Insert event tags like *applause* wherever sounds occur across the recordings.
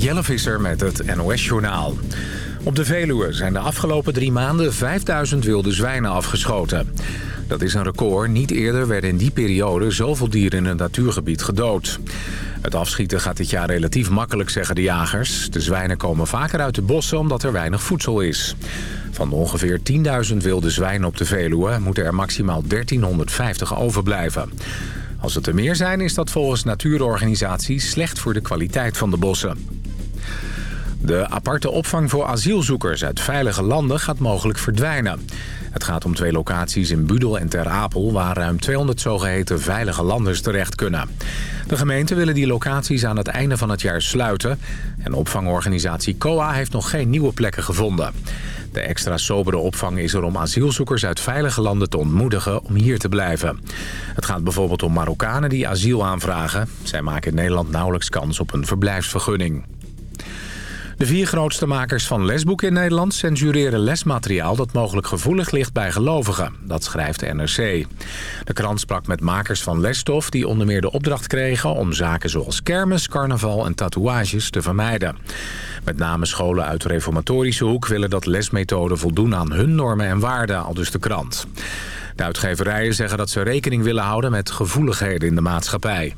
Jelle Visser met het NOS-journaal. Op de Veluwe zijn de afgelopen drie maanden 5000 wilde zwijnen afgeschoten. Dat is een record. Niet eerder werden in die periode zoveel dieren in een natuurgebied gedood. Het afschieten gaat dit jaar relatief makkelijk, zeggen de jagers. De zwijnen komen vaker uit de bossen omdat er weinig voedsel is. Van de ongeveer 10.000 wilde zwijnen op de Veluwe... moeten er maximaal 1350 overblijven. Als het er meer zijn, is dat volgens natuurorganisaties slecht voor de kwaliteit van de bossen. De aparte opvang voor asielzoekers uit veilige landen gaat mogelijk verdwijnen. Het gaat om twee locaties in Budel en Ter Apel... waar ruim 200 zogeheten veilige landers terecht kunnen. De gemeenten willen die locaties aan het einde van het jaar sluiten... en opvangorganisatie COA heeft nog geen nieuwe plekken gevonden. De extra sobere opvang is er om asielzoekers uit veilige landen te ontmoedigen om hier te blijven. Het gaat bijvoorbeeld om Marokkanen die asiel aanvragen. Zij maken in Nederland nauwelijks kans op een verblijfsvergunning. De vier grootste makers van lesboeken in Nederland censureren lesmateriaal dat mogelijk gevoelig ligt bij gelovigen. Dat schrijft de NRC. De krant sprak met makers van lesstof die onder meer de opdracht kregen om zaken zoals kermis, carnaval en tatoeages te vermijden. Met name scholen uit de reformatorische hoek willen dat lesmethoden voldoen aan hun normen en waarden, al dus de krant. De uitgeverijen zeggen dat ze rekening willen houden met gevoeligheden in de maatschappij.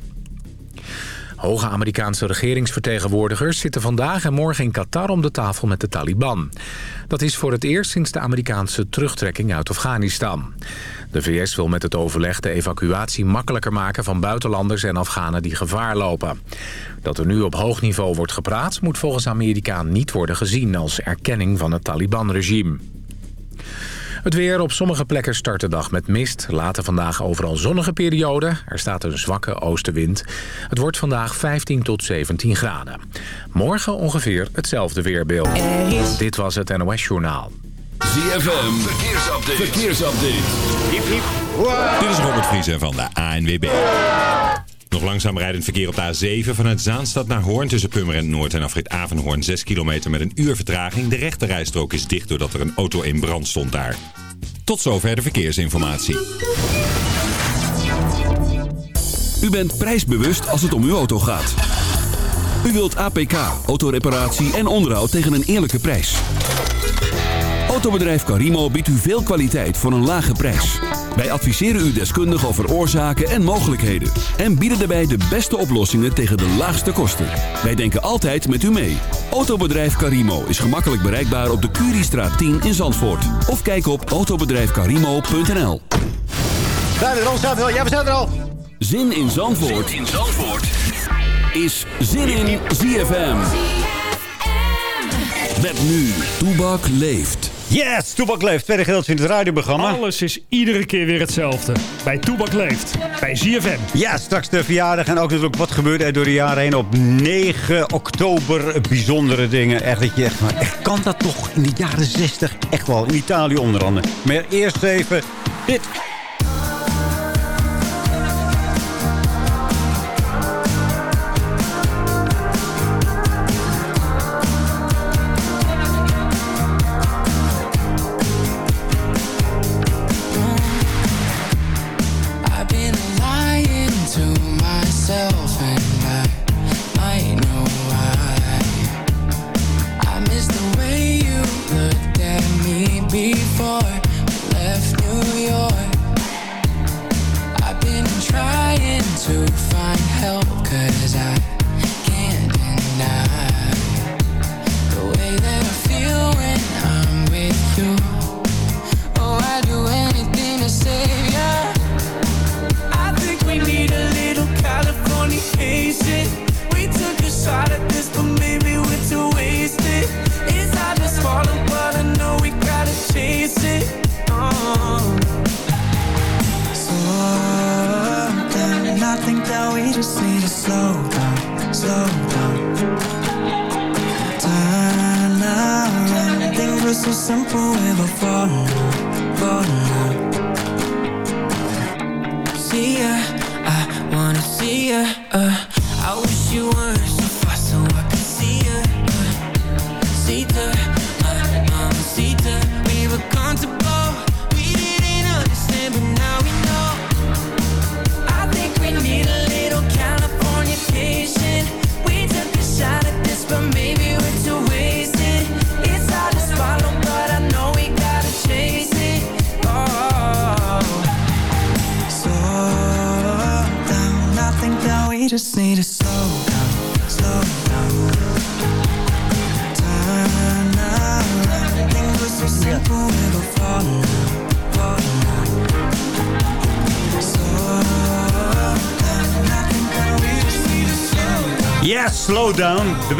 Hoge Amerikaanse regeringsvertegenwoordigers zitten vandaag en morgen in Qatar om de tafel met de Taliban. Dat is voor het eerst sinds de Amerikaanse terugtrekking uit Afghanistan. De VS wil met het overleg de evacuatie makkelijker maken van buitenlanders en Afghanen die gevaar lopen. Dat er nu op hoog niveau wordt gepraat moet volgens Amerika niet worden gezien als erkenning van het Taliban-regime. Het weer op sommige plekken start de dag met mist. Later vandaag overal zonnige periode. Er staat een zwakke oostenwind. Het wordt vandaag 15 tot 17 graden. Morgen ongeveer hetzelfde weerbeeld. Dit was het NOS Journaal. ZFM, verkeersupdate. verkeersupdate. Hip, hip. Dit is Robert Vriezen van de ANWB. Nog langzaam rijdend verkeer op de A7 vanuit Zaanstad naar Hoorn tussen Purmerend Noord en afrit Avenhoorn 6 kilometer met een uur vertraging. De rechte rijstrook is dicht doordat er een auto in brand stond daar. Tot zover de verkeersinformatie. U bent prijsbewust als het om uw auto gaat. U wilt APK, autoreparatie en onderhoud tegen een eerlijke prijs. Autobedrijf Carimo biedt u veel kwaliteit voor een lage prijs. Wij adviseren u deskundig over oorzaken en mogelijkheden. En bieden daarbij de beste oplossingen tegen de laagste kosten. Wij denken altijd met u mee. Autobedrijf Carimo is gemakkelijk bereikbaar op de Curiestraat 10 in Zandvoort. Of kijk op autobedrijfcarimo.nl er al, Samuel? Ja, we zijn er al. Zin in Zandvoort, Zin in Zandvoort. is Zin in ZFM. Met nu, Toebak leeft. Yes, Toebak Leeft, tweede gedeelte in het radioprogramma. Alles is iedere keer weer hetzelfde. Bij Toebak Leeft. Bij ZFM. Ja, straks de verjaardag en ook natuurlijk wat gebeurde er door de jaren heen op 9 oktober. Bijzondere dingen. Echt dat je echt, maar echt kan dat toch in de jaren 60? Echt wel, in Italië onder andere. Maar eerst even dit.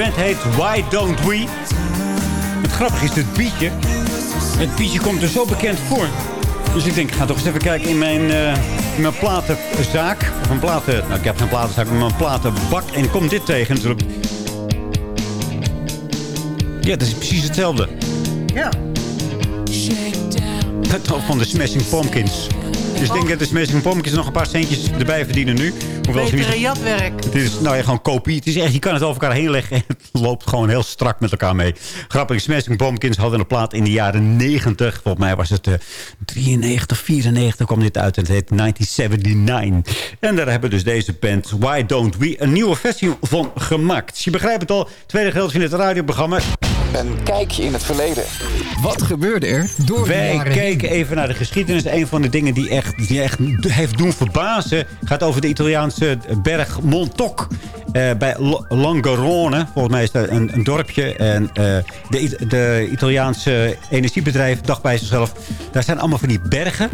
Band heet Why Don't We. Het grappige is, dit bietje... Het bietje komt er zo bekend voor. Dus ik denk, ik ga toch eens even kijken in mijn, eh, in mijn platenzaak. Of een platen... Nou, ik heb geen platenzaak, maar mijn platenbak. En ik kom dit tegen natuurlijk. Ja, dat is precies hetzelfde. Ja. Het van de Smashing Pumpkins. Dus ik denk dat de Smashing Pumpkins nog een paar centjes erbij verdienen nu. Niet- Betere jatwerk. Het is nou ja, gewoon kopie. Het is echt, je kan het over elkaar heen leggen en het loopt gewoon heel strak met elkaar mee. Grappig, Smashing Pumpkins hadden een plaat in de jaren 90. Volgens mij was het eh 93, 94 kwam dit uit. En het heet 1979. En daar hebben dus deze band Why Don't We een nieuwe versie van gemaakt. Je begrijpt het al, tweede gedeelte van dit radioprogramma. Een kijkje in het verleden. Wat gebeurde er door de Wij heen? kijken even naar de geschiedenis. Een van de dingen die echt, die echt heeft doen verbazen... gaat over de Italiaanse berg Montauk. eh, bij L- Langarone. Volgens mij is dat een, een dorpje. En eh, de, de Italiaanse energiebedrijf dacht bij zichzelf... daar zijn allemaal van die bergen.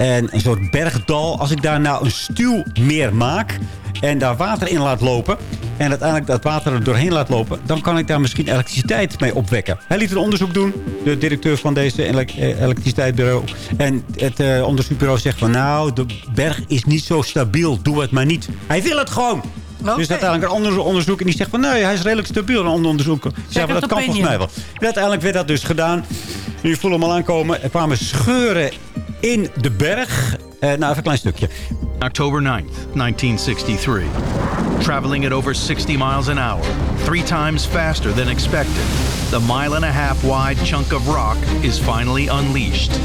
En een soort bergdal. Als ik daar nou een stuwmeer maak... en daar water in laat lopen... en uiteindelijk dat water er doorheen laat lopen... dan kan ik daar misschien elektriciteit mee opwekken. Hij liet een onderzoek doen. De directeur van deze eh, elektriciteitsbureau. En het eh, onderzoekbureau zegt van... nou, de berg is niet zo stabiel. Doe het maar niet. Hij wil het gewoon. Oké. Dus uiteindelijk een ander onderzoek. En die zegt van, nee, hij is redelijk stabiel. Een ander onderzoek. Van, dat kan volgens mij wel. En uiteindelijk werd dat dus gedaan. Nu voelen hem al aankomen. Er kwamen scheuren in de berg. Eh, nou, even een klein stukje. October 9th, 1963. Traveling at over 60 miles an hour, three times faster than expected, the mile and a half wide chunk of rock is finally unleashed.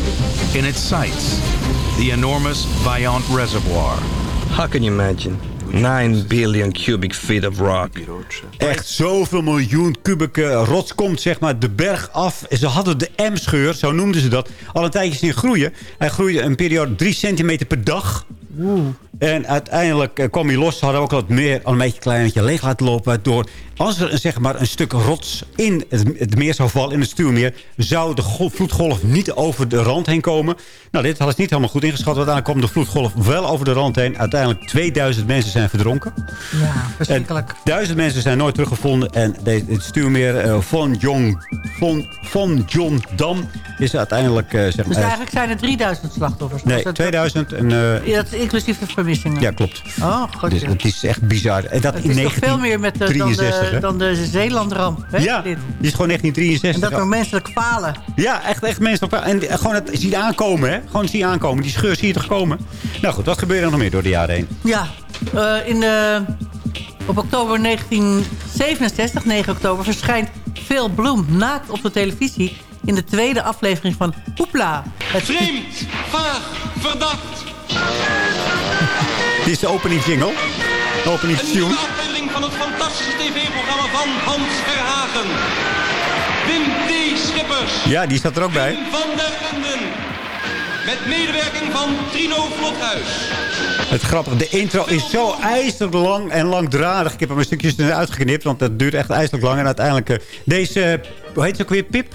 In its sights, the enormous Vaillant Reservoir. How can you imagine? 9 billion cubic feet of rock. Echt zoveel miljoen kubieke rots komt zeg maar de berg af. Ze hadden de M-scheur, zo noemden ze dat, al een tijdje zien groeien. Hij groeide een periode 3 centimeter per dag. En uiteindelijk eh, kwam hij los. Ze hadden ook wat meer, al een beetje klein beetje leeg laten lopen. Waardoor, als er een, zeg maar, een stuk rots in het, het meer zou vallen, in het stuwmeer... zou de gol- vloedgolf niet over de rand heen komen. Nou, dit hadden ze niet helemaal goed ingeschat. Want uiteindelijk kwam de vloedgolf wel over de rand heen. Uiteindelijk 2000 mensen zijn verdronken. Ja, verschrikkelijk. En duizend mensen zijn nooit teruggevonden. En het stuurmeer eh, van Jong, van, van John Dam is uiteindelijk... eh, zeg Dus maar, eigenlijk zijn er 3000 slachtoffers. nee, Was dat- 2000. En, eh, Ja, dat is inclusief de vermissingen. ja, klopt. Oh, god. Dus ja. het is echt bizar. En dat Het in is toch veel meer met de, dan, 1963, de, hè? dan de Zeelandramp. Hè? Ja, dit. die is gewoon En 1963. dat door menselijk falen. Ja, echt, echt mensen. op- En gewoon het zien aankomen, hè? Gewoon zien aankomen. Die scheur zie je toch komen? Nou goed, wat gebeurde er nog meer door de jaren heen? Ja, eh, in de, op oktober 1967, 9 oktober, verschijnt Phil Bloem naakt op de televisie... in de tweede aflevering van Hoepla. Het Vreemd, vaag, verdacht. Dit is de opening jingle. De opening Een aflevering van het fantastische tv-programma van Hans Verhagen. Wim T. Schippers. Ja, die staat er ook bij. Wim van der Linden. Met medewerking van Trino Vlothuis. Het grappige, de intro is zo ijzerlijk lang en langdradig. Ik heb hem een stukjes uitgeknipt, want dat duurt echt ijzerlijk lang. En uiteindelijk, eh, deze, hoe heet ze ook weer, Pip?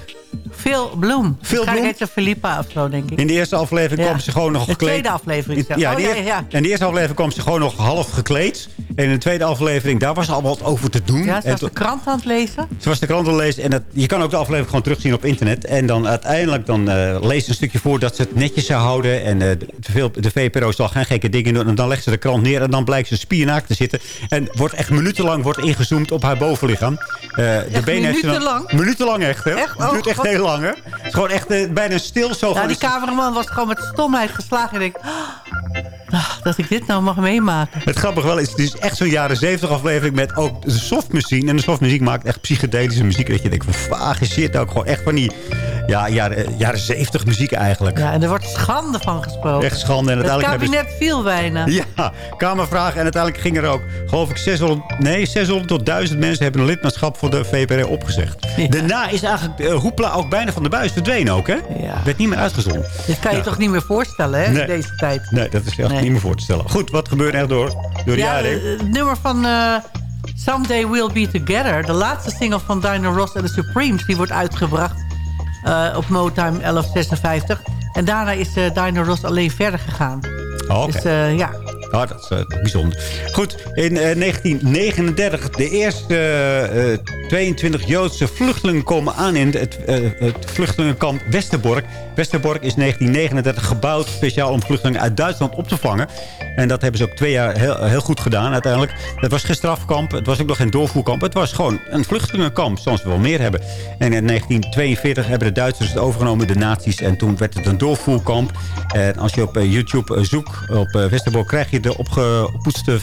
Phil Bloem. Phil Bloem? Ze Philippa of zo, denk ik. In de eerste aflevering Ja. kwam ze gewoon nog De gekleed. tweede aflevering. In, ja, Oh, de, ja, in de eerste aflevering kwam ze gewoon nog half gekleed. En in de tweede aflevering, daar was al wat over te doen. Ja, ze En was de krant aan het lezen. ze was de krant aan het lezen. En dat, je kan ook de aflevering gewoon terugzien op internet. En dan uiteindelijk dan, eh leest ze een stukje voor dat ze het netjes zou houden. En eh, de, veel, de VPRO zal geen gekke dingen doen. En dan legt ze de krant neer en dan blijkt ze spiernaakt te zitten. En wordt echt minutenlang wordt ingezoomd op haar bovenlichaam. Eh, de benen minutenlang? Minutenlang echt, hè? Echt? Duurt echt heel lang, hè? Het is gewoon echt eh, bijna stil zo. Ja, die cameraman was gewoon met stomheid geslagen. En ik denk, ah, dat ik dit nou mag meemaken. Het grappige wel is, het is echt zo'n jaren 70 aflevering met ook de softmuziek. En de softmuziek maakt echt psychedelische muziek. Dat je denkt van vage shit. Ook gewoon echt van die ja, jaren, jaren 70 muziek eigenlijk. Ja, en er wordt schande van gesproken. Echt schande. En Het uiteindelijk hebben kabinet viel bijna. ze- Ja, kamervragen. En uiteindelijk ging er ook, geloof ik, 600, nee, 600 tot 1000 mensen hebben een lidmaatschap voor de VPR opgezegd. Daarna is eigenlijk eh, Hoepla ook bijna van de buis verdwenen ook, hè? Ja. Werd niet meer uitgezonden. Dit kan je Ja. toch niet meer voorstellen, hè, Nee. in deze tijd. Nee, dat is echt Nee. niet meer voor te stellen. Goed, wat gebeurt er door, door de Ja, jaren heen? het nummer van eh, Someday We'll Be Together. De laatste single van Dinah Ross en de Supremes. Die wordt uitgebracht eh, op Motown 1156. En daarna is uh, Dinah Ross alleen verder gegaan. Oh, Oké. Dus uh, ja, Oh, dat is uh, bijzonder. Goed, in uh, 1939 de eerste uh, 22 Joodse vluchtelingen komen aan in het, het vluchtelingenkamp Westerbork. Westerbork is 1939 gebouwd speciaal om vluchtelingen uit Duitsland op te vangen. En dat hebben ze ook twee jaar heel, heel goed gedaan uiteindelijk. Het was geen strafkamp, het was ook nog geen doorvoerkamp. Het was gewoon een vluchtelingenkamp, we wel meer hebben. En in 1942 hebben de Duitsers het overgenomen, de nazi's. En toen werd het een doorvoerkamp. En als je op YouTube zoekt op Westerbork, krijg je de opgepoetste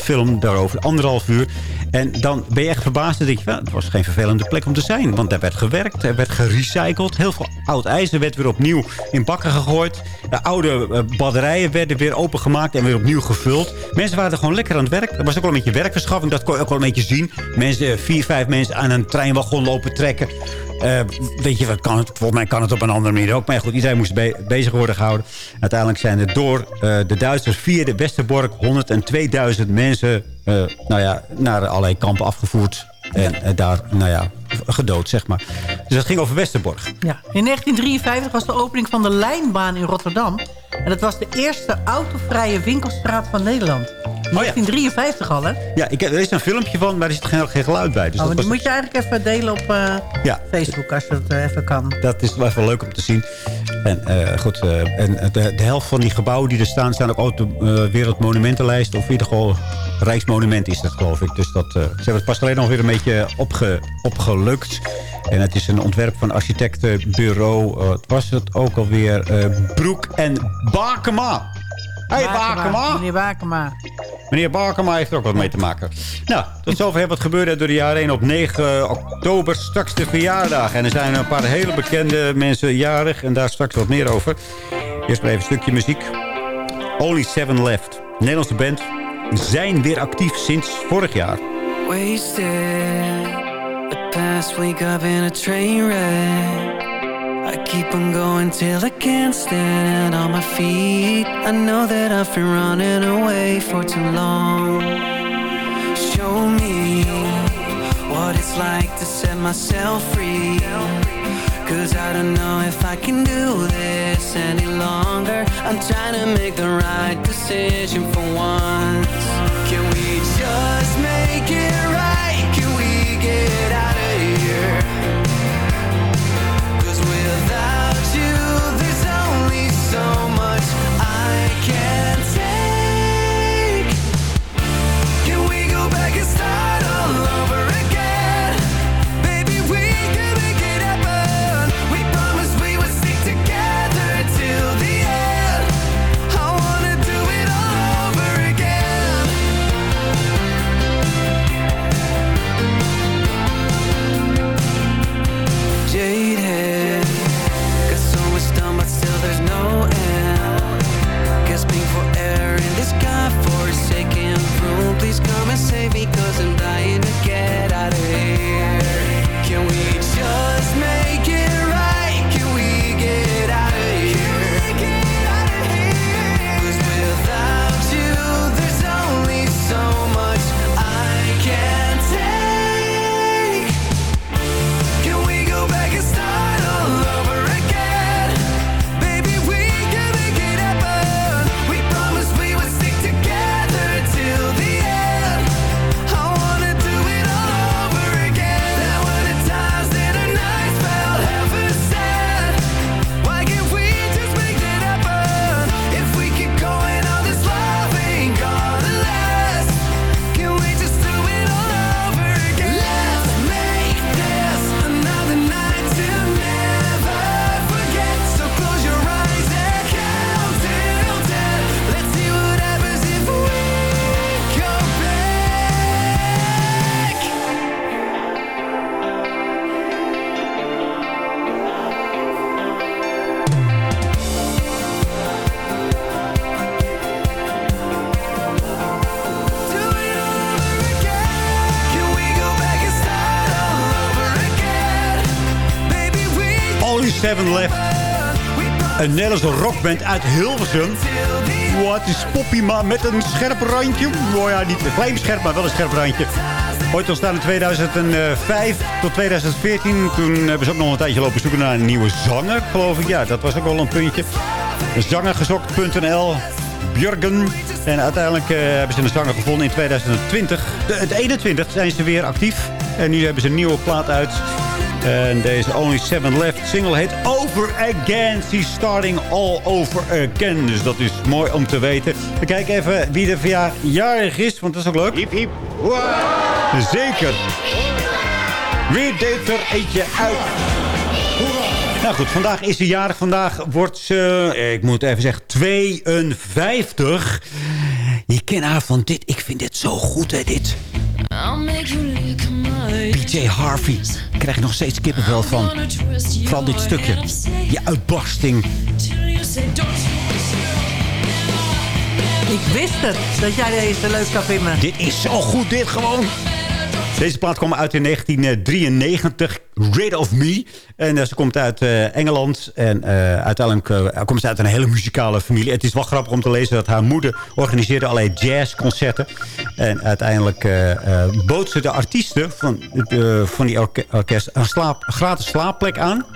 film daarover. Anderhalf uur. En dan ben je echt verbaasd. Dan denk je, het was geen vervelende plek om te zijn. Want daar werd gewerkt, er werd gerecycled. Heel veel oud ijzer werd weer opnieuw in bakken gegooid. De oude batterijen werden weer opengemaakt en weer opnieuw gevuld. Mensen waren er gewoon lekker aan het werk. Er was ook wel een beetje werkverschaffing. Dat kon je ook wel een beetje zien. Mensen, vier, vijf mensen aan een treinwagon lopen trekken. Uh, weet je, wat kan het, volgens mij kan het op een andere manier ook. Maar goed, iedereen moest be bezig worden gehouden. Uiteindelijk zijn er door de Duitsers via de Westerbork 102.000 mensen nou ja, naar allerlei kampen afgevoerd. En daar, nou ja, gedood, zeg maar. Dus dat ging over Westerbork. Ja. In 1953 was de opening van de lijnbaan in Rotterdam. En dat was de eerste autovrije winkelstraat van Nederland. 1953 al, hè? Ja, ik, er is een filmpje van, maar er zit geen, geen geluid bij. Dus oh, dat die was... moet je eigenlijk even delen op uh, ja. Facebook, als je dat uh, even kan. Dat is wel even leuk om te zien. En uh, goed, en de, de, helft van die gebouwen die er staan... staan ook op de Wereldmonumentenlijst. Of in ieder geval Rijksmonument is dat, geloof ik. Dus dat, ze hebben het pas alleen nog weer een beetje opge, opgelukt. En het is een ontwerp van architectenbureau. Uh, was het ook alweer Broek en Bakema. Hey Bakema. Meneer Bakema. Meneer Bakema heeft er ook wat mee te maken. Nou, tot zover wat gebeurde door de jaren heen op 9 oktober. Straks de verjaardag. En er zijn een paar hele bekende mensen jarig. En daar straks wat meer over. Eerst maar even een stukje muziek. Only Seven Left. Nederlandse band. Zijn weer actief sinds vorig jaar. Wasted. Past week I've been a train wreck I keep on going till I can't stand on my feet. I know that I've been running away for too long. Show me what it's like to set myself free. Cause I don't know if I can do this any longer. I'm trying to make the right decision for once. Can we just make it right? Can we get out Seven Left. Een Nederlandse rockband uit Hilversum. Wat is Poppy met een scherp randje? Oh ja, niet een klein scherp, maar wel een scherp randje. Ooit ontstaan in 2005 tot 2014. Toen hebben ze ook nog een tijdje lopen zoeken naar een nieuwe zanger, geloof ik. Ja, dat was ook wel een puntje. Zangergezocht.nl Björgen. En uiteindelijk eh, hebben ze een zanger gevonden in 2020. De, het 21 zijn ze weer actief. En nu hebben ze een nieuwe plaat uit. En deze Only Seven Left single heet Over Again. She's starting all over again. Dus dat is mooi om te weten. We kijken even wie er verjaardag is, want dat is ook leuk. Hiep, hiep. Zeker. Wie deed er eentje uit? Nou goed, vandaag is ze jarig. Vandaag wordt ze, ik moet even zeggen, 52. Je kent haar van dit. Ik vind dit zo goed, hè, dit. PJ Harvey. Krijg je nog steeds kippenvel van. Vooral dit stukje. Je uitbarsting. Ik wist het, dat jij deze leuk kan vinden. Dit is zo goed, dit gewoon. Deze plaat kwam uit in 1993. Rid of Me. En eh, ze komt uit eh, Engeland. En eh, uiteindelijk komt ze uit een hele muzikale familie. Het is wel grappig om te lezen dat haar moeder organiseerde allerlei jazzconcerten. En uiteindelijk bood ze de artiesten van, van die orke- orkest een slaap, gratis slaapplek aan.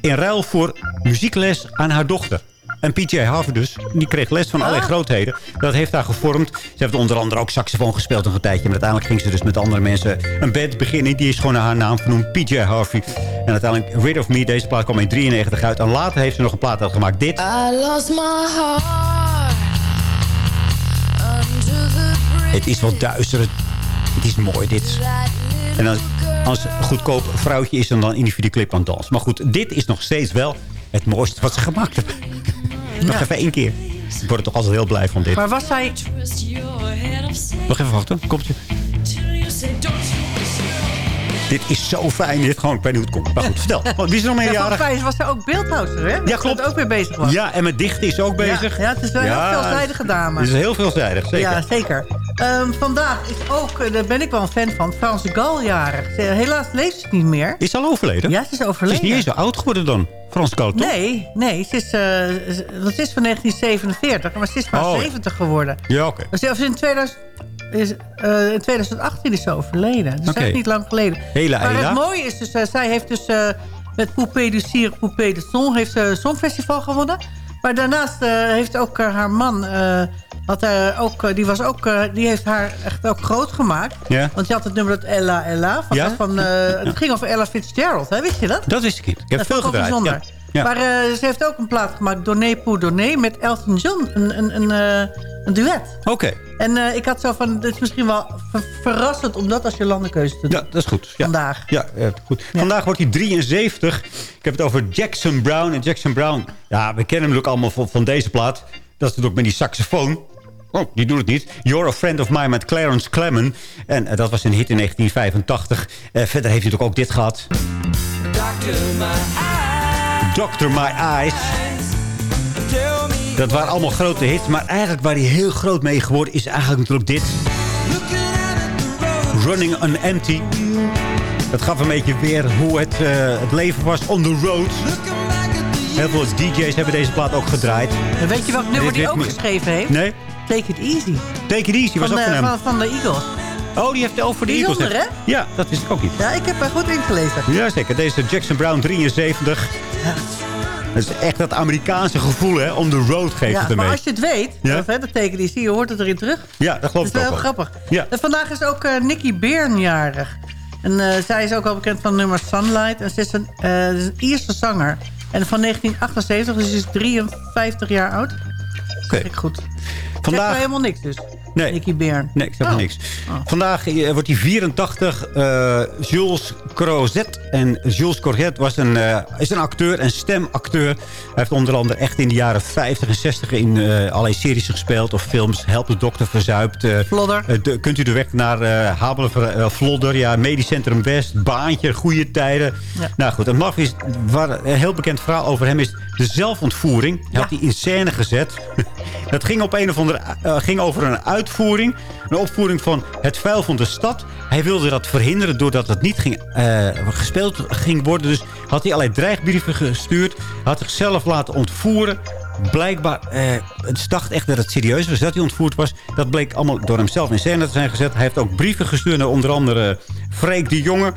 In ruil voor muziekles aan haar dochter. En PJ Harvey dus, die kreeg les van allerlei grootheden. Dat heeft haar gevormd. Ze heeft onder andere ook saxofoon gespeeld nog een tijdje. Maar uiteindelijk ging ze dus met andere mensen een band beginnen. Die is gewoon naar haar naam vernoemd, PJ Harvey. En uiteindelijk Rid of Me, deze plaat kwam in 93 uit. En later heeft ze nog een plaat uitgemaakt. Dit. I lost my heart under the bridge. Het is wel duister. Het is mooi, dit. En als, goedkoop vrouwtje is, dan, dan in die videoclip aan dansen. Maar goed, dit is nog steeds wel het mooiste wat ze gemaakt hebben. Nog even één keer. Ik word er toch altijd heel blij van dit. Maar was zij... Nog even wachten. Komt je. Dit is zo fijn. Dit gewoon, ik weet niet hoe het komt. Maar goed, vertel. Want *laughs* Wie is er nog Ja, meerjarig? volgens mij was zij ook beeldhouster, hè? Ja, klopt. Ook weer bezig was. Ja, en met dichten is ze ook bezig. Ja, ja, het is wel een heel veelzijdige dame. Het is heel veelzijdig, zeker. Ja, zeker. Ehm, vandaag is ook, eh, daar ben ik wel een fan van, Frans de Gal jarig. Ze- Helaas leeft ze niet meer. Is ze al overleden? Ja, ze is Ze overleden. is niet eens zo oud geworden dan. Frans toch? Nee, nee, ze is, eh, want ze is van 1947, maar ze is maar Oh. 70 geworden. Ja, oké. Of in 2000, is, eh, in 2018 is ze overleden. Dus dat is niet lang geleden. Hela, maar hela. het mooie is dus, eh, zij heeft dus eh, met Poupée du Cire, Poupée de Son, heeft ze een songfestival gewonnen. Maar daarnaast eh, heeft ook eh, haar man, eh, had, ook, die, was ook, die heeft haar echt ook groot gemaakt. Ja. Want je had het nummer dat Ella Ella. Van, Ja? van, het ging over Ella Fitzgerald, hè? weet je dat? Dat wist ik niet. Ik heb dat veel gedraaid. bijzonder. Ja. Ja. Maar eh, ze heeft ook een plaat gemaakt, Donné pour Donné, met Elton John. Een, een, een, eh, een duet. Oké. En eh, ik had zo van, het is misschien wel ver- verrassend om dat als je landenkeuze te doen. Ja, dat is goed. Ja. Vandaag. Ja, goed. Vandaag wordt hij 73. Ik heb het over Jackson Brown. En Jackson Brown, ja, we kennen hem ook allemaal van, van deze plaat. Dat is natuurlijk met die saxofoon. Oh, die doet het niet. You're a Friend of Mine met Clarence Clemon. En dat was een hit in 1985. Eh, verder heeft hij natuurlijk ook dit gehad. Doctor My Eyes. Dat waren allemaal grote hits. Maar eigenlijk waar hij heel groot mee geworden is eigenlijk natuurlijk dit. Running on Empty. Dat gaf een beetje weer hoe het, eh, het leven was on the road. Heel veel DJ's hebben deze plaat ook gedraaid. En weet je welk nummer die ook geschreven heeft? Nee? Take It Easy. Take It Easy was van, ook van hem. van, van de Eagles. Oh, die heeft het over de Eagles. Bijzonder, hè? Ja, dat wist ik ook niet. Ja, ik heb er goed ingelezen. Jazeker, deze Jackson Brown 73. Dat is echt dat Amerikaanse gevoel, hè? On the road geeft Ja, het maar als je het weet, Ja? of, hè, dat Take It Easy, je hoort het erin terug. Ja, dat geloof Dat is ik wel heel grappig. Ja. En vandaag is ook eh Nicky Byrne jarig. En eh, zij is ook al bekend van nummer Sunlight. En ze is een, is een Ierse zanger. En van 1978, dus ze is 53 jaar oud. Oké. Ik goed. Vandaag- mij helemaal niks dus. Nee. Nicky Byrne. Nee, ik zeg Oh. niks. Vandaag eh, wordt hij 84. eh, Jules Crozet. En Jules Crozet was een, eh, is een acteur, een stemacteur. Hij heeft onder andere echt in de jaren 50 en 60 in eh, allerlei series gespeeld. Of films. Help de dokter verzuipt. Vlodder. de- kunt u de weg naar eh Habelen, Vlodder. Ja, Medisch Centrum West. Baantje, goede tijden. Ja. Nou goed, een maf is, waar een heel bekend verhaal over hem is de zelfontvoering. Hij had die in scène gezet. *laughs* Dat ging, op een of andere, ging over een Een opvoering van het vuil van de stad. Hij wilde dat verhinderen doordat het niet ging, eh, gespeeld ging worden. Dus had hij allerlei dreigbrieven gestuurd. Had zichzelf laten ontvoeren. blijkbaar... eh, het dacht echt dat het serieus was dat hij ontvoerd was. Dat bleek allemaal door hemzelf in scène te zijn gezet. Hij heeft ook brieven gestuurd naar onder andere Freek de Jonge.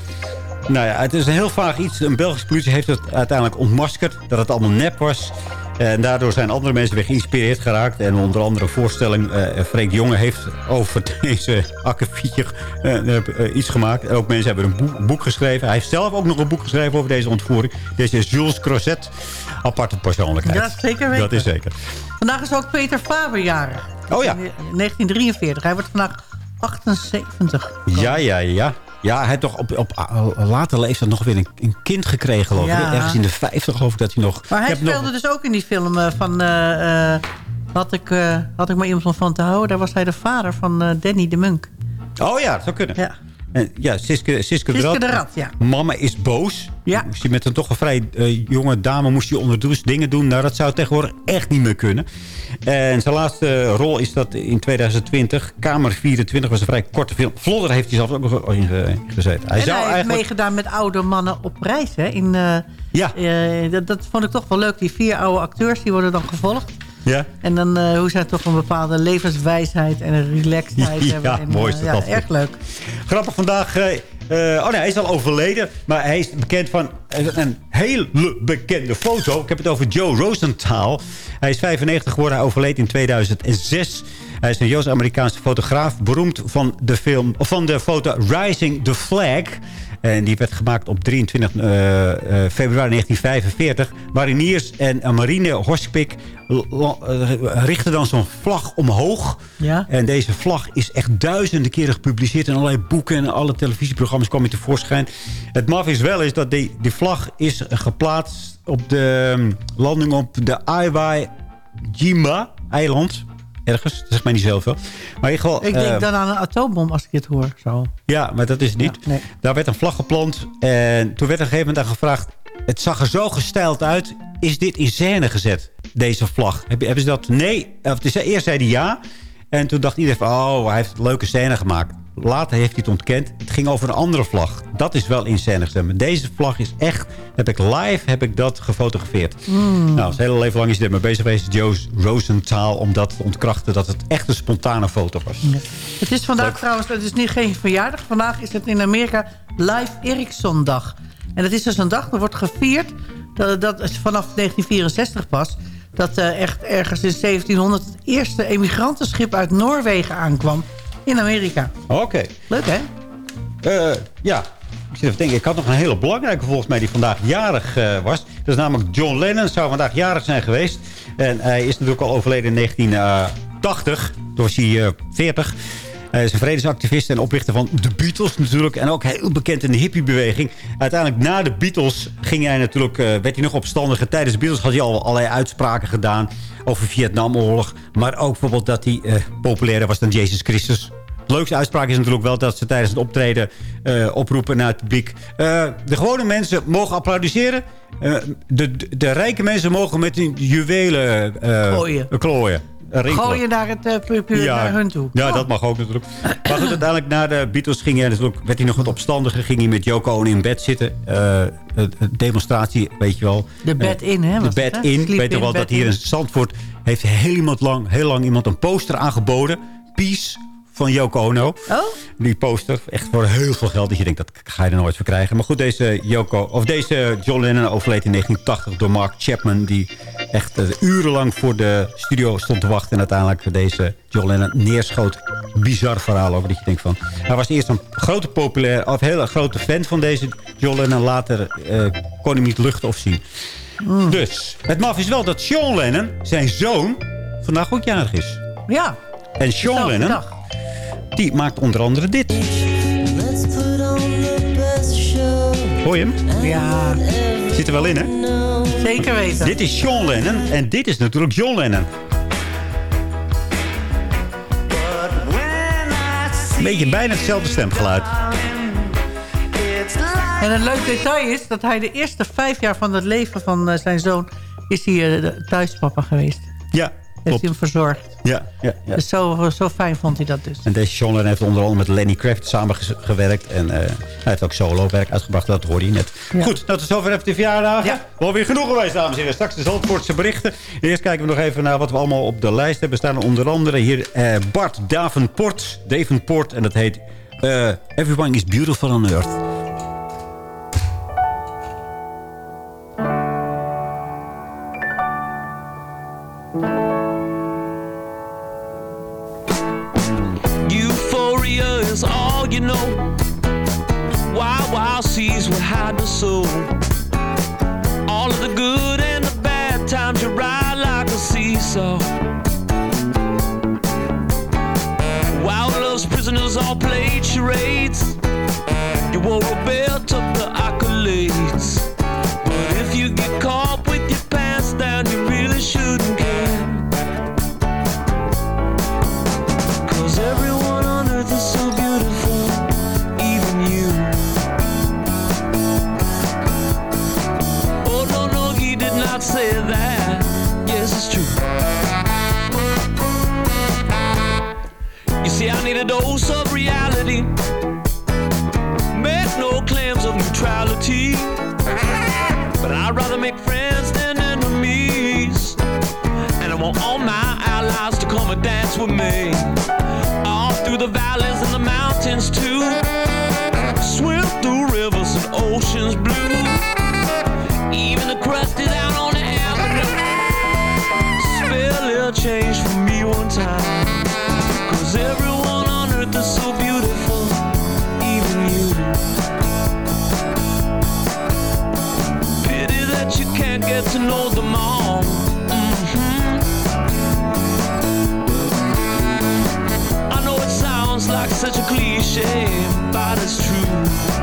Nou ja, het is een heel vaag iets. Een Belgische politie heeft het uiteindelijk ontmaskerd. Dat het allemaal nep was. En daardoor zijn andere mensen weer geïnspireerd geraakt. En onder andere voorstelling. Freek de Jonge heeft over *laughs* deze akkefietje eh, eh, iets gemaakt. En ook mensen hebben een boek, boek geschreven. Hij heeft zelf ook nog een boek geschreven over deze ontvoering. Deze is Jules Crozet. Aparte persoonlijkheid. Ja, zeker weten. Dat is zeker. Vandaag is ook Peter Faber jarig. Oh ja. In 1943. Hij wordt vandaag 78. Ja, ja, ja. Ja, hij heeft toch op, op uh, later leeftijd nog weer een, een kind gekregen, geloof ik. Ja. Ergens in de 50 geloof ik dat hij nog... Maar hij Ik speelde nog- dus ook in die film eh, van... eh, eh, had, ik, eh, had ik maar iemand om van te houden. Daar was hij de vader van eh, Danny de Munk. Oh ja, dat zou kunnen. Ja. En, ja, Siske, Siske, de Rat. de Rat, ja. Mama is boos. Ja. Moest je met een toch een vrij eh, jonge dame moest je onder de douche dingen doen. Nou, dat zou tegenwoordig echt niet meer kunnen. En zijn laatste rol is dat in 2020. Kamer 24 was een vrij korte film. Vlodder heeft hij zelf ook nog in ge- in gezeten. Hij en zou hij heeft eigenlijk... meegedaan met oude mannen op reis. Hè? In, eh, Ja. eh, dat, dat vond ik toch wel leuk. Die vier oude acteurs die worden dan gevolgd. Ja. En dan eh, hoe zij toch een bepaalde levenswijsheid en een relaxedheid *laughs* Ja, hebben. En, mooi is eh, ja, erg leuk. Grappig vandaag. eh, eh, oh nee, hij is al overleden. Maar hij is bekend van eh, een hele bekende foto. Ik heb het over Joe Rosenthal. Hij is 95 geworden. Hij overleed in 2006. Hij is een Joods-Amerikaanse fotograaf. Beroemd van de, film, van de foto Rising the Flag. En die werd gemaakt op 23 eh, eh, februari 1945. Mariniers en marine Hospik richten dan zo'n vlag omhoog. Ja. En deze vlag is echt duizenden keren gepubliceerd... in allerlei boeken en alle televisieprogramma's kwam je tevoorschijn. Het maf is wel is dat die, die vlag is geplaatst... op de um, landing op de Iwa Jima-eiland. Ergens, dat zegt mij niet zoveel. Maar in ieder geval, Ik denk eh, dan aan een atoombom als ik dit hoor. Zo. ja, maar dat is niet. Ja, nee. Daar werd een vlag geplant. En toen werd op een gegeven moment aan gevraagd... Het zag er zo gestyled uit. Is dit in scène gezet, deze vlag? Heb, hebben ze dat? Nee. Of, eerst zei hij ja. En toen dacht iedereen van... Oh, hij heeft een leuke scène gemaakt. Later heeft hij het ontkend. Het ging over een andere vlag. Dat is wel in scène gezet. Maar deze vlag is echt... Heb ik live heb ik dat gefotografeerd. Hmm. Nou, zijn hele leven lang is hij ermee bezig geweest. Joe Rosenthal. Om dat te ontkrachten dat het echt een spontane foto was. Het is vandaag trouwens, het is niet geen verjaardag. Vandaag is het in Amerika Live Ericsson-dag. En dat is dus een dag, dat wordt gevierd. Dat, dat is vanaf 1964 pas. Dat eh, echt ergens in 1700 het eerste emigrantenschip uit Noorwegen aankwam. In Amerika. Oké. Leuk, hè? Eh, ja, ik zit even denken. Ik had nog een hele belangrijke volgens mij die vandaag jarig eh, was. Dat is namelijk John Lennon. Zou vandaag jarig zijn geweest. En hij is natuurlijk al overleden in 1980. Toen was hij eh, 40. Hij is een vredesactivist en oprichter van de Beatles natuurlijk. En ook heel bekend in de hippiebeweging. Uiteindelijk na de Beatles ging hij natuurlijk, eh, werd hij nog opstandiger. Tijdens de Beatles had hij al allerlei uitspraken gedaan over Vietnamoorlog. Maar ook bijvoorbeeld dat hij eh, populairder was dan Jezus Christus. De leukste uitspraak is natuurlijk wel dat ze tijdens het optreden eh, oproepen naar het publiek. De gewone mensen mogen applaudisseren. De, de, de rijke mensen mogen met hun juwelen Gooien. klooien. Eh, rinkelen. Gooi je naar, het, eh, pu- pu- naar hun toe. Ja, Oh. dat mag ook natuurlijk. Maar goed, uiteindelijk na de Beatles ging hij natuurlijk, werd hij nog wat opstandiger. Ging hij met Ono in bed zitten. Eh, een demonstratie, weet je wel. De bed in, hè? De bed het, hè? in. Sleep weet je wel dat hier in. in Zandvoort heeft heel, iemand lang, heel lang iemand een poster aangeboden. Peace van Yoko Ono. Oh? Die poster, echt voor heel veel geld. Dat je denkt, dat ga je er nooit voor krijgen. Maar goed, deze, Yoko, of deze John Lennon overleed in 1980 door Mark Chapman. Die echt eh, urenlang voor de studio stond te wachten. En uiteindelijk deze John Lennon neerschoot. Bizar verhaal over dat je denkt van... Hij was eerst een grote populair, of heel grote fan van deze John Lennon. Later eh, kon hij niet luchten of zien. Dus, het maf is wel dat Sean Lennon, zijn zoon, vandaag ook jarig is. Ja. En Sean Dezelfde Lennon, dag. Die maakt onder andere dit. Hoor je hem? Ja, Zit er wel in, hè? zeker weten. Dit is Sean Lennon en dit is natuurlijk John Lennon. Een beetje bijna hetzelfde stemgeluid. En een leuk detail is dat hij de eerste vijf jaar van het leven van eh, zijn zoon... is hij eh, thuispapa geweest. Ja, hij hem verzorgd. Ja, ja, ja. Dus zo, zo fijn vond hij dat dus. En deze John Lennon heeft onder andere met Lenny Kravitz samengewerkt. En eh, hij heeft ook solo-werk uitgebracht. Dat hoorde je net. Goed, nou tot zover even de verjaardagen. Ja. Wel weer genoeg geweest, dames en heren. Straks de Zandvoortse berichten. Eerst kijken we nog even naar wat we allemaal op de lijst hebben staan. Onder andere hier eh, Bart Davenport. Davenport. En dat heet eh, Everyone is Beautiful on Earth. Neutrality. But I'd rather make friends such a cliche, but it's true.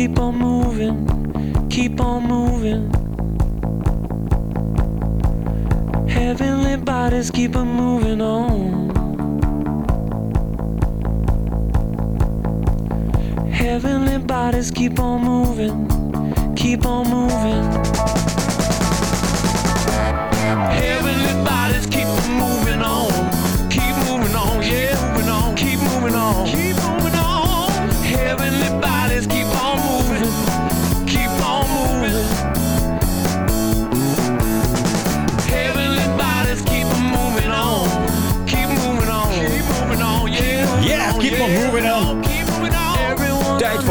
Keep on moving, keep on moving. Heavenly bodies keep on moving on. Heavenly bodies keep on moving, keep on moving. Heavenly bodies keep on moving on, keep moving on, yeah, moving on, keep moving on, keep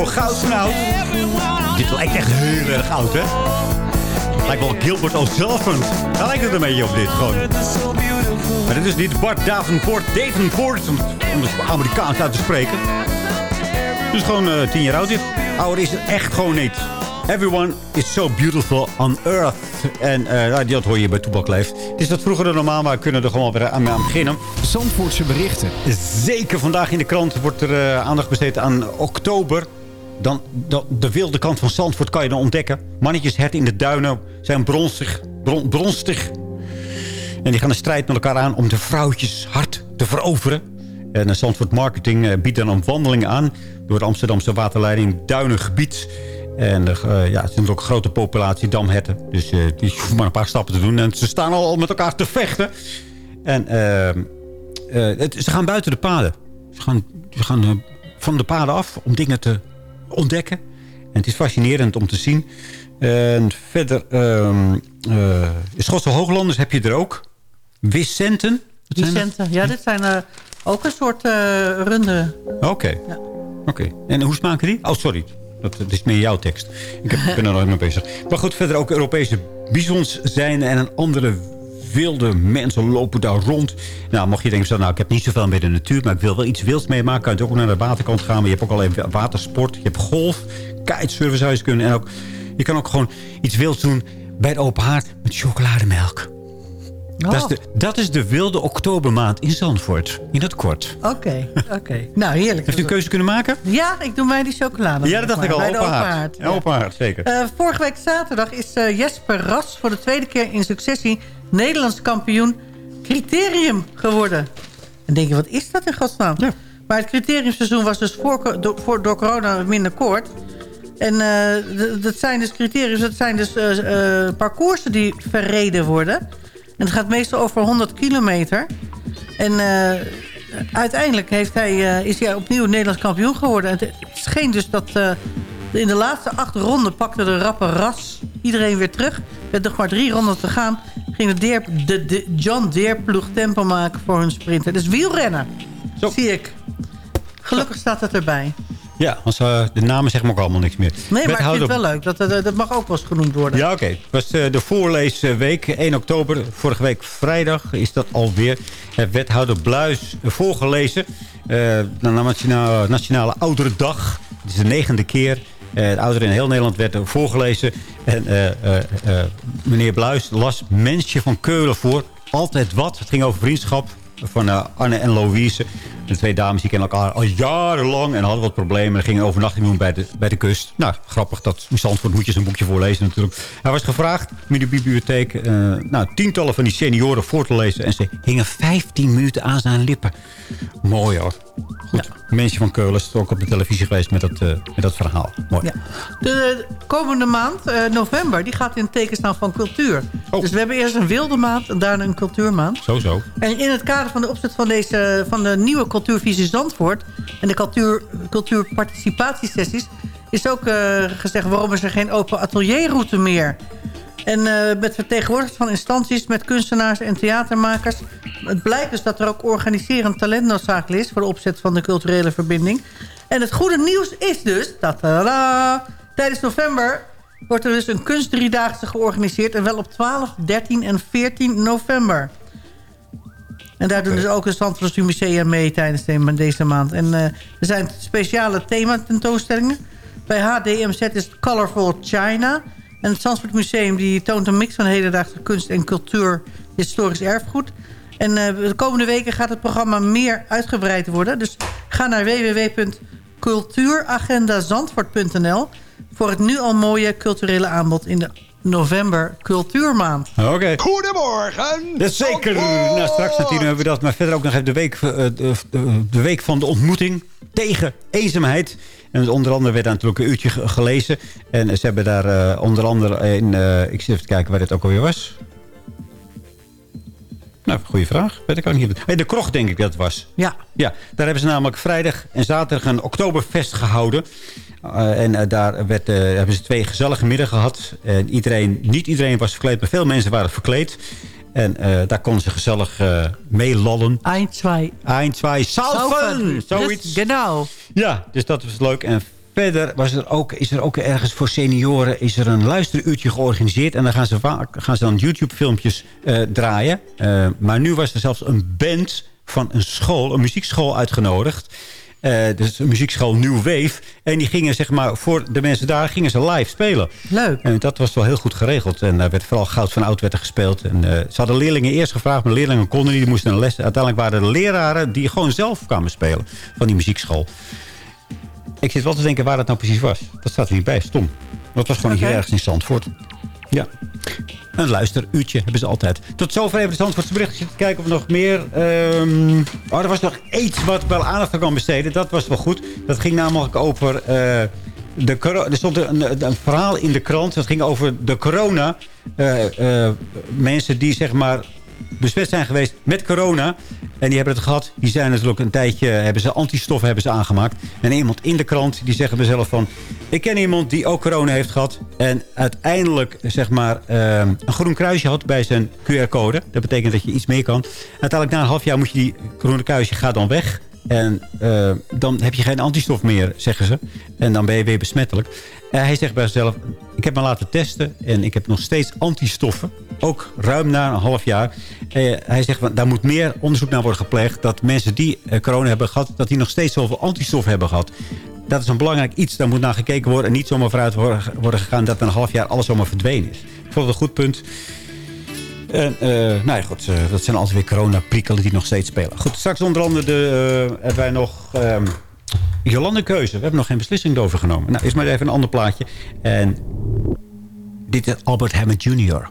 Goud vanouds. Dit lijkt echt heel erg oud, hè? Lijkt wel Gilbert O'Sullivan. Daar lijkt het een beetje op dit, gewoon. Maar dit is niet Bart Davenport. Davenport, om, om het Amerikaans uit te spreken. Dus gewoon eh, tien jaar oud dit. Ouder is het echt gewoon niet. Everyone is so beautiful on earth. En eh, dat hoor je bij Toebak. Het is wat vroeger dan normaal, maar we kunnen er gewoon weer aan, aan beginnen. Zandvoortse berichten. Zeker vandaag in de krant wordt er eh, aandacht besteed aan oktober. Dan, de wilde kant van Zandvoort kan je dan ontdekken. Mannetjes herten in de duinen zijn bronstig, bron, bronstig. En die gaan een strijd met elkaar aan om de vrouwtjes hart te veroveren. En uh, Zandvoort Marketing eh, biedt dan een wandeling aan... door de Amsterdamse waterleiding Duinengebied. En uh, ja, er is ook een grote populatie damherten. Dus uh, die hoeven maar een paar stappen te doen. En ze staan al met elkaar te vechten. En het, ze gaan buiten de paden. Ze gaan, ze gaan van de paden af om dingen te ontdekken. En het is fascinerend om te zien. En verder, um, uh, Schotse Hooglanders heb je er ook. Vicenten. Vicenten, ja, dit zijn uh, ook een soort uh, runderen. Oké. Okay. Ja. Oké. Okay. En hoe smaken die? Oh, sorry. Dat, dat is meer jouw tekst. Ik heb, ben er nog mee bezig. Maar goed, verder ook Europese bisons zijn en een andere wilde mensen lopen daar rond. Nou, mocht je denken, nou, ik heb niet zoveel met de natuur... maar ik wil wel iets wilds meemaken. Kan je ook naar de waterkant gaan. Maar je hebt ook alleen watersport. Je hebt golf, kitesurfen zou je kunnen. En ook, je kan ook gewoon iets wilds doen bij de open haard met chocolademelk. Dat, is de, dat is de wilde oktobermaand in Zandvoort. In het kort. Oké, *laughs* oké. Nou, heerlijk. Heeft u een keuze kunnen maken? Ja, ik doe mij die chocolade. Ja, dat dacht ik al. Bij Open haard. Ja, ja. Open haard, zeker. Eh, vorige week zaterdag is eh, Jesper Ras voor de tweede keer in successie Nederlands kampioen criterium geworden. En denk je, wat is dat in godsnaam? Maar het criteriumseizoen was dus voor, voor, door corona minder kort. En eh, dat zijn dus criteriums, dat zijn dus parcoursen die verreden worden. En het gaat meestal over 100 kilometer. En eh, uiteindelijk heeft hij, eh, is hij opnieuw Nederlands kampioen geworden. Het, het scheen dus dat eh, in de laatste acht ronden pakte de rappe ras iedereen weer terug. Met nog maar drie ronden te gaan ging de, Deer, de, de John Deere ploeg tempo maken voor hun sprinter. Dus wielrennen, zie ik. Gelukkig staat het erbij. Ja, want eh, de namen zeggen me ook allemaal niks meer. Nee, maar ik vind het wel leuk. Dat, dat, dat mag ook wel eens genoemd worden. Ja, oké. Het was eh, de voorleesweek, 1 oktober. Vorige week vrijdag is dat alweer. Heeft wethouder Bluis voorgelezen. eh de Nationale, Nationale Ouderendag. Het is de negende keer. Eh de ouderen in heel Nederland werd er voorgelezen. En eh, eh, eh, meneer Bluis las Mensje van Keulen voor. Altijd wat. Het ging over vriendschap van eh, Anne en Louise. De twee dames die kennen elkaar al jarenlang en hadden wat problemen. En gingen overnachting doen bij de, bij de kust. Nou, grappig. Dat Zandvoort moet je zijn boekje voorlezen natuurlijk. Hij was gevraagd in de bibliotheek eh, nou, tientallen van die senioren voor te lezen. En ze hingen 15 minuten aan zijn lippen. Mooi hoor. Goed. Mensje van Keulen is ook op de televisie geweest met dat, eh, met dat verhaal. Mooi. Ja. De komende maand, eh, november, die gaat in het teken staan van cultuur. Oh. Dus we hebben eerst een wilde maand en daarna een cultuurmaand. Zo, zo. En in het kader van de opzet van, deze, van de nieuwe cultuurvisie Zandvoort... en de cultuur, cultuurparticipatiesessies... is ook eh, gezegd waarom is er geen open atelierroute meer... En eh, met vertegenwoordigers van instanties, met kunstenaars en theatermakers. Het blijkt dus dat er ook organiserend talent noodzakelijk is... voor de opzet van de culturele verbinding. En het goede nieuws is dus... tatada, tijdens november wordt er dus een kunstdriedaagse georganiseerd... en wel op 12, 13 en 14 november. En daar doen dus ook het Zandvoortse Museum mee tijdens de- deze maand. En eh, er zijn speciale thematentoonstellingen. Bij HDMZ is Colorful China. En het Zandvoort Museum die toont een mix van hedendaagse kunst en cultuur, historisch erfgoed. En eh, de komende weken gaat het programma meer uitgebreid worden. Dus ga naar www.cultuuragendazandvoort.nl voor het nu al mooie culturele aanbod in de november cultuurmaand. Oké. Goedemorgen. Dat zeker. Nou, straks natuurlijk hebben we dat. Maar verder ook nog even de week, eh, de, de, de week van de ontmoeting tegen eenzaamheid. En onder andere werd daar natuurlijk een uurtje ge- gelezen. En ze hebben daar eh, onder andere in... eh, ik zit even te kijken waar dit ook alweer was. Nou, goede vraag. Weet ik ook niet. Hey, de krocht denk ik dat het was. Ja. Ja, daar hebben ze namelijk vrijdag en zaterdag een oktoberfest gehouden. Eh, en daar werd, hebben ze twee gezellige middagen gehad. En iedereen, niet iedereen was verkleed, maar veel mensen waren verkleed. En eh, daar konden ze gezellig eh meelallen. Eind twee. Eind twee. Salven! Zoiets. Dus, genau. Ja, dus dat was leuk. En verder was er ook, is er ook ergens voor senioren is er een luisteruurtje georganiseerd. En dan gaan ze, vaak, gaan ze dan YouTube-filmpjes eh, draaien. Maar nu was er zelfs een band van een school, een muziekschool uitgenodigd. Eh, dus een muziekschool New Wave. En die gingen zeg maar, voor de mensen daar gingen ze live spelen. Leuk. En dat was wel heel goed geregeld. En daar werd vooral Goud van Oud werd er gespeeld. En, eh, ze hadden leerlingen eerst gevraagd, maar leerlingen konden niet. Die moesten een les. Uiteindelijk waren er leraren die gewoon zelf kwamen spelen van die muziekschool. Ik zit wel te denken waar dat nou precies was. Dat staat er niet bij, stom. Dat was gewoon hier ergens in Zandvoort. Ja. Een luisteruurtje hebben ze altijd. Tot zover even de Zandvoortse berichtje. Kijken of nog meer... ehm, Oh, er was nog iets wat wel aandacht aan kan besteden. Dat was wel goed. Dat ging namelijk over... eh, de er stond een, een verhaal in de krant. Dat ging over de corona. eh, eh, mensen die zeg maar besmet zijn geweest met corona. En die hebben het gehad. Die zijn natuurlijk een tijdje... hebben ze antistoffen hebben ze aangemaakt. En iemand in de krant die zegt mezelf van... Ik ken iemand die ook corona heeft gehad. En uiteindelijk zeg maar eh, een groen kruisje had bij zijn QR-code. Dat betekent dat je iets mee kan. Uiteindelijk na een half jaar moet je die groene kruisje gaat dan weg. En eh, dan heb je geen antistof meer, zeggen ze. En dan ben je weer besmettelijk. Eh, hij zegt bij zichzelf, ik heb me laten testen... en ik heb nog steeds antistoffen. Ook ruim na een half jaar. Eh, hij zegt, daar moet meer onderzoek naar worden gepleegd... dat mensen die corona hebben gehad... dat die nog steeds zoveel antistoffen hebben gehad. Dat is een belangrijk iets. Daar moet naar gekeken worden. En niet zomaar vooruit worden gegaan... dat na een half jaar alles zomaar verdwenen is. Ik vond het een goed punt. En, eh, nou ja, goed, eh, dat zijn altijd weer coronaprikkelen die nog steeds spelen. Goed, straks onder andere de, eh, hebben wij nog ehm Jolande Keuze. We hebben nog geen beslissing over genomen. Nou, is maar even een ander plaatje. En dit is Albert Hammond Jr.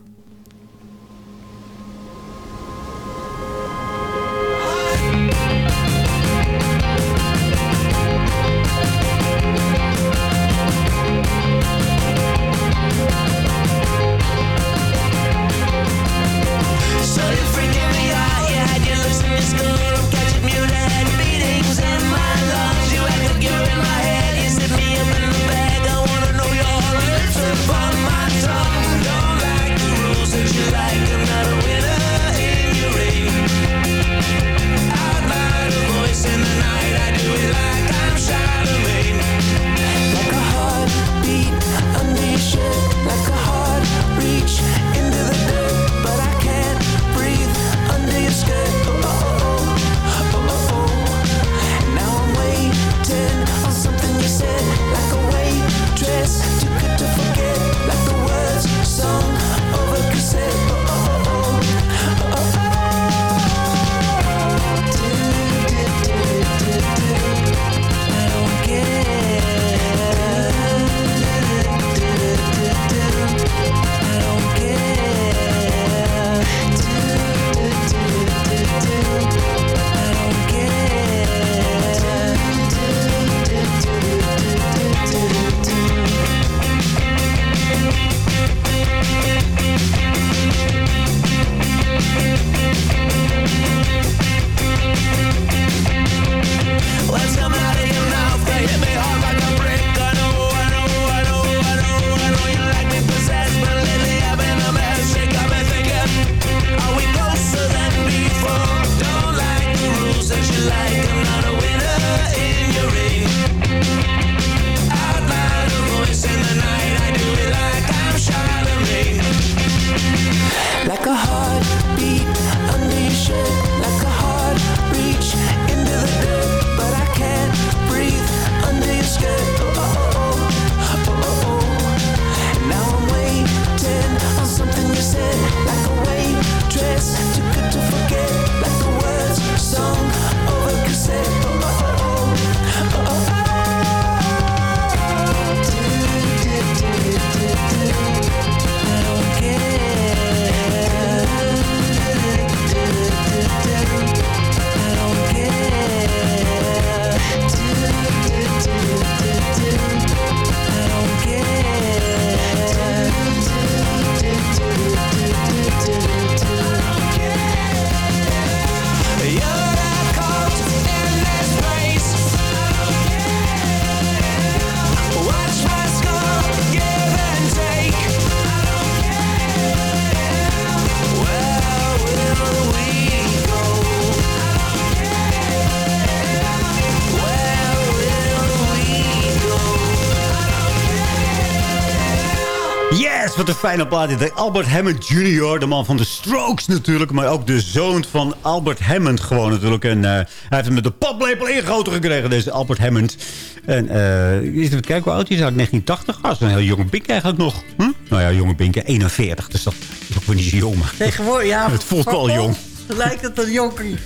wat een fijne plaat. Albert Hammond Jr., de man van de Strokes natuurlijk. Maar ook de zoon van Albert Hammond gewoon natuurlijk. En eh, hij heeft hem met de paplepel ingegoten gekregen, deze Albert Hammond. En uh, kijken hoe oud hij is uit 1980. Ah, dat is een heel jonge bink eigenlijk nog. Hm? Nou ja, jonge bink, 41. Dus dat is ook niet zo jong. Tegenwoordig, ja. *laughs* Het voelt wel jong. Lijkt het een jonkie.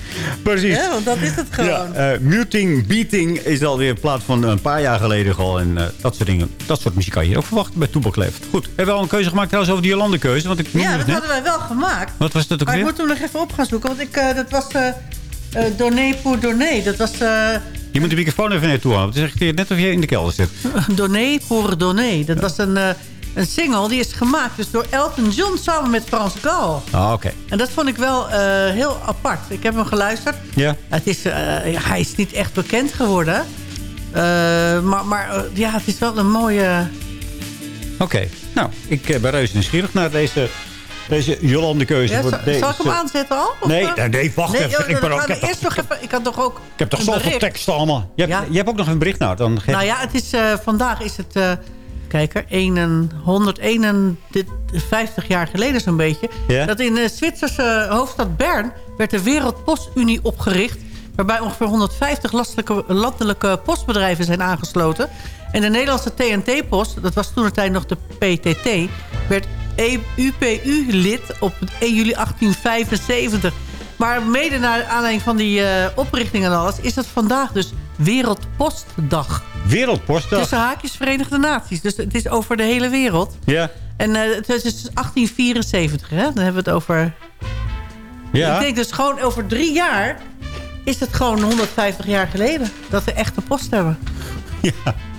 Precies. Ja, want dat is het gewoon. Ja, eh, Muting Beating is alweer een plaat van een paar jaar geleden al. En eh, dat soort dingen, dat soort muziek kan je hier ook verwachten bij Toebak Leeft. Goed, hebben we al een keuze gemaakt trouwens over die Jolande-keuze? Want ik Ja, dat net. hadden wij wel gemaakt. Wat was dat ook Maar ik weer? moet hem nog even op gaan zoeken. Want ik, eh, dat was eh Donné pour Donné. Dat was Je moet de microfoon even naartoe halen. Het is echt net of je in de kelder zit. *laughs* Donné pour Donné. Dat was een, een single die is gemaakt dus door Elton John samen met Frans Gal. Ah, oké. En dat vond ik wel eh, heel apart. Ik heb hem geluisterd. Ja. Het is, eh, hij is niet echt bekend geworden. Eh, maar maar ja, het is wel een mooie... Oké. Nou, ik ben reuze nieuwsgierig naar deze Deze Jolande keuze. Ja, voor zal, deze... zal ik hem aanzetten al? Of, Nee, nee, nee, wacht even. joh, Ik ben ook- ik heb eerst nog even, ik had toch ook Ik heb toch zoveel teksten allemaal. Je hebt, Ja. je hebt ook nog een bericht nou. Dan geef Nou ja, het is, vandaag is het, eh kijk er, 1 151 jaar geleden zo'n beetje... Ja? dat in de Zwitserse hoofdstad Bern werd de Wereldpostunie opgericht... waarbij ongeveer 150 lastelijke, landelijke postbedrijven zijn aangesloten. En de Nederlandse TNT-post, dat was toen de tijd nog de PTT... werd E UPU-lid op 1 juli 1875... Maar mede naar aanleiding van die eh, oprichting en alles... is het vandaag dus Wereldpostdag. Wereldpostdag. Tussen haakjes Verenigde Naties. Dus het is over de hele wereld. Ja. En eh, het is dus 1874, hè? Dan hebben we het over... Ja. Ik denk dus gewoon over drie jaar... is het gewoon 150 jaar geleden... dat we echt een post hebben.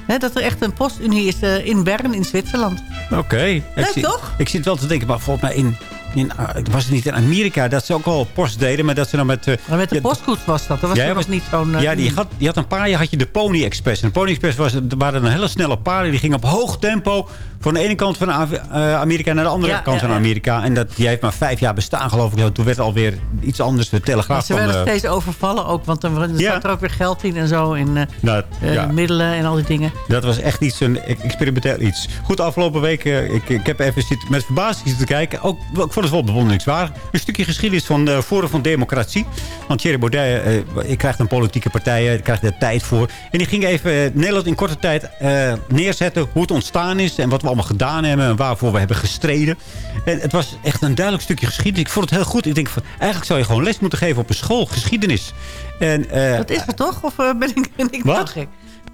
Ja. Dat er echt een postunie is eh, in Bern, in Zwitserland. Oké. Ik Leuk, zit- toch? Ik zit wel te denken, maar volgens mij in... in ah, was het niet in Amerika dat ze ook al post deden, maar dat ze dan met... eh, Maar met de ja, postkoets was dat. Dat was Ja, was- niet zo'n... eh, Ja, die had, die had een paar jaar had je de Pony Express. En de Pony Express was, waren een hele snelle paarden. Die gingen op hoog tempo van de ene kant van eh, Amerika naar de andere Ja, kant van. Amerika. En dat, die heeft maar vijf jaar bestaan, geloof ik. Toen werd alweer iets anders de telegraaf ze werden eh, steeds overvallen ook. Want Ja. zat er ook weer geld in en zo. En eh, nou, eh, middelen en al die dingen. Dat was echt iets, een experimenteel iets. Goed, afgelopen week, eh, ik, ik heb even zitten, met verbazing zitten kijken. Ook, ik vond het wel bewonderingswaardig. Een stukje geschiedenis van de Forum van Democratie. Want Thierry Baudet, eh, ik krijg een politieke partij, ik krijg er tijd voor. En die ging even eh, Nederland in korte tijd eh, neerzetten hoe het ontstaan is. En wat we allemaal gedaan hebben en waarvoor we hebben gestreden. En het was echt een duidelijk stukje geschiedenis. Ik vond het heel goed. Ik denk van, eigenlijk zou je gewoon les moeten geven op een school, geschiedenis. En, eh, Dat is het toch? Of eh, ben ik, ben ik Wat? gek?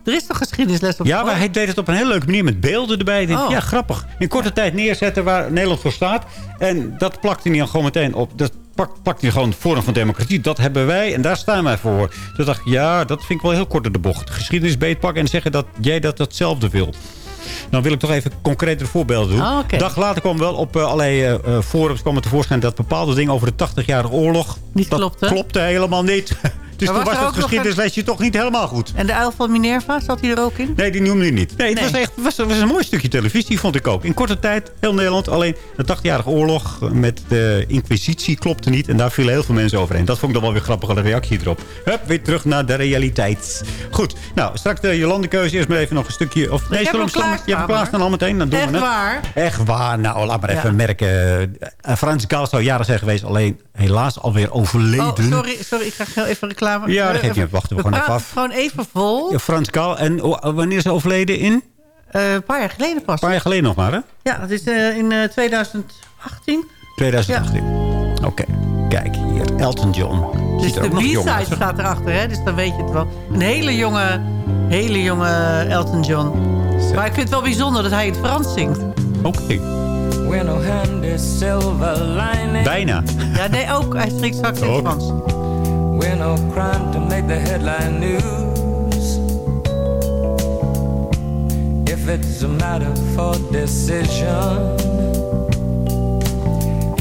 Er is toch geschiedenisles op Ja, maar hij deed het op een hele leuke manier met beelden erbij. Oh. Ja, grappig. In korte tijd neerzetten waar Nederland voor staat. En dat plakte hij dan gewoon meteen op. Dat plakte hij gewoon Forum van Democratie. Dat hebben wij en daar staan wij voor. Toen dacht ik, ja, dat vind ik wel heel kort door de bocht. Geschiedenis beetpakken en zeggen dat jij dat hetzelfde wil. Dan wil ik toch even concretere voorbeelden doen. Ah, dag later kwam wel op eh, allerlei eh, forums kwam het tevoorschijn dat bepaalde dingen over de 80-jarige oorlog... Niet dat klopte? klopte helemaal niet. *laughs* Dus Maar toen was was het geschiedenislesje toch niet helemaal goed. En de uil van Minerva, zat hij er ook in? Nee, die noemde hij niet. Nee, het Nee. was echt was, een mooi stukje televisie, vond ik ook. In korte tijd, heel Nederland. Alleen de 80-jarige oorlog met de inquisitie klopte niet. En daar vielen heel veel mensen overheen. Dat vond ik dan wel weer grappige reactie erop. Hup, weer terug naar de realiteit. Goed, nou, straks de Jolandekeuze. Eerst maar even nog een stukje... Of, nee, Je hebt hem klaarstaan, klaarstaan al meteen. Dan doen Echt we het. waar? Echt waar. Nou, laat maar even Ja. merken. Uh, Frans Gaal zou jaren zijn geweest. Alleen helaas alweer overleden. Oh, sorry, sorry, ik krijg heel even reclame. Ja, dat geeft niet. Wachten we gewoon even af. gewoon even vol. Ja, Frans Gaal. En wanneer is hij overleden? In? Eh, een paar jaar geleden pas. Een paar jaar geleden nog maar, hè? Ja, dat is eh, in eh, 2018. 2018. Oké, kijk hier. Elton John. Dus er de B-side staat erachter, hè? Dus dan weet je het wel. Een hele jonge, hele jonge Elton John. Maar ik vind het wel bijzonder dat hij het Frans zingt. Oké. Lining. Bijna. Ja, nee, ook. Hij zingt straks in. Frans. We're no crime to make the headline news. If it's a matter for decision,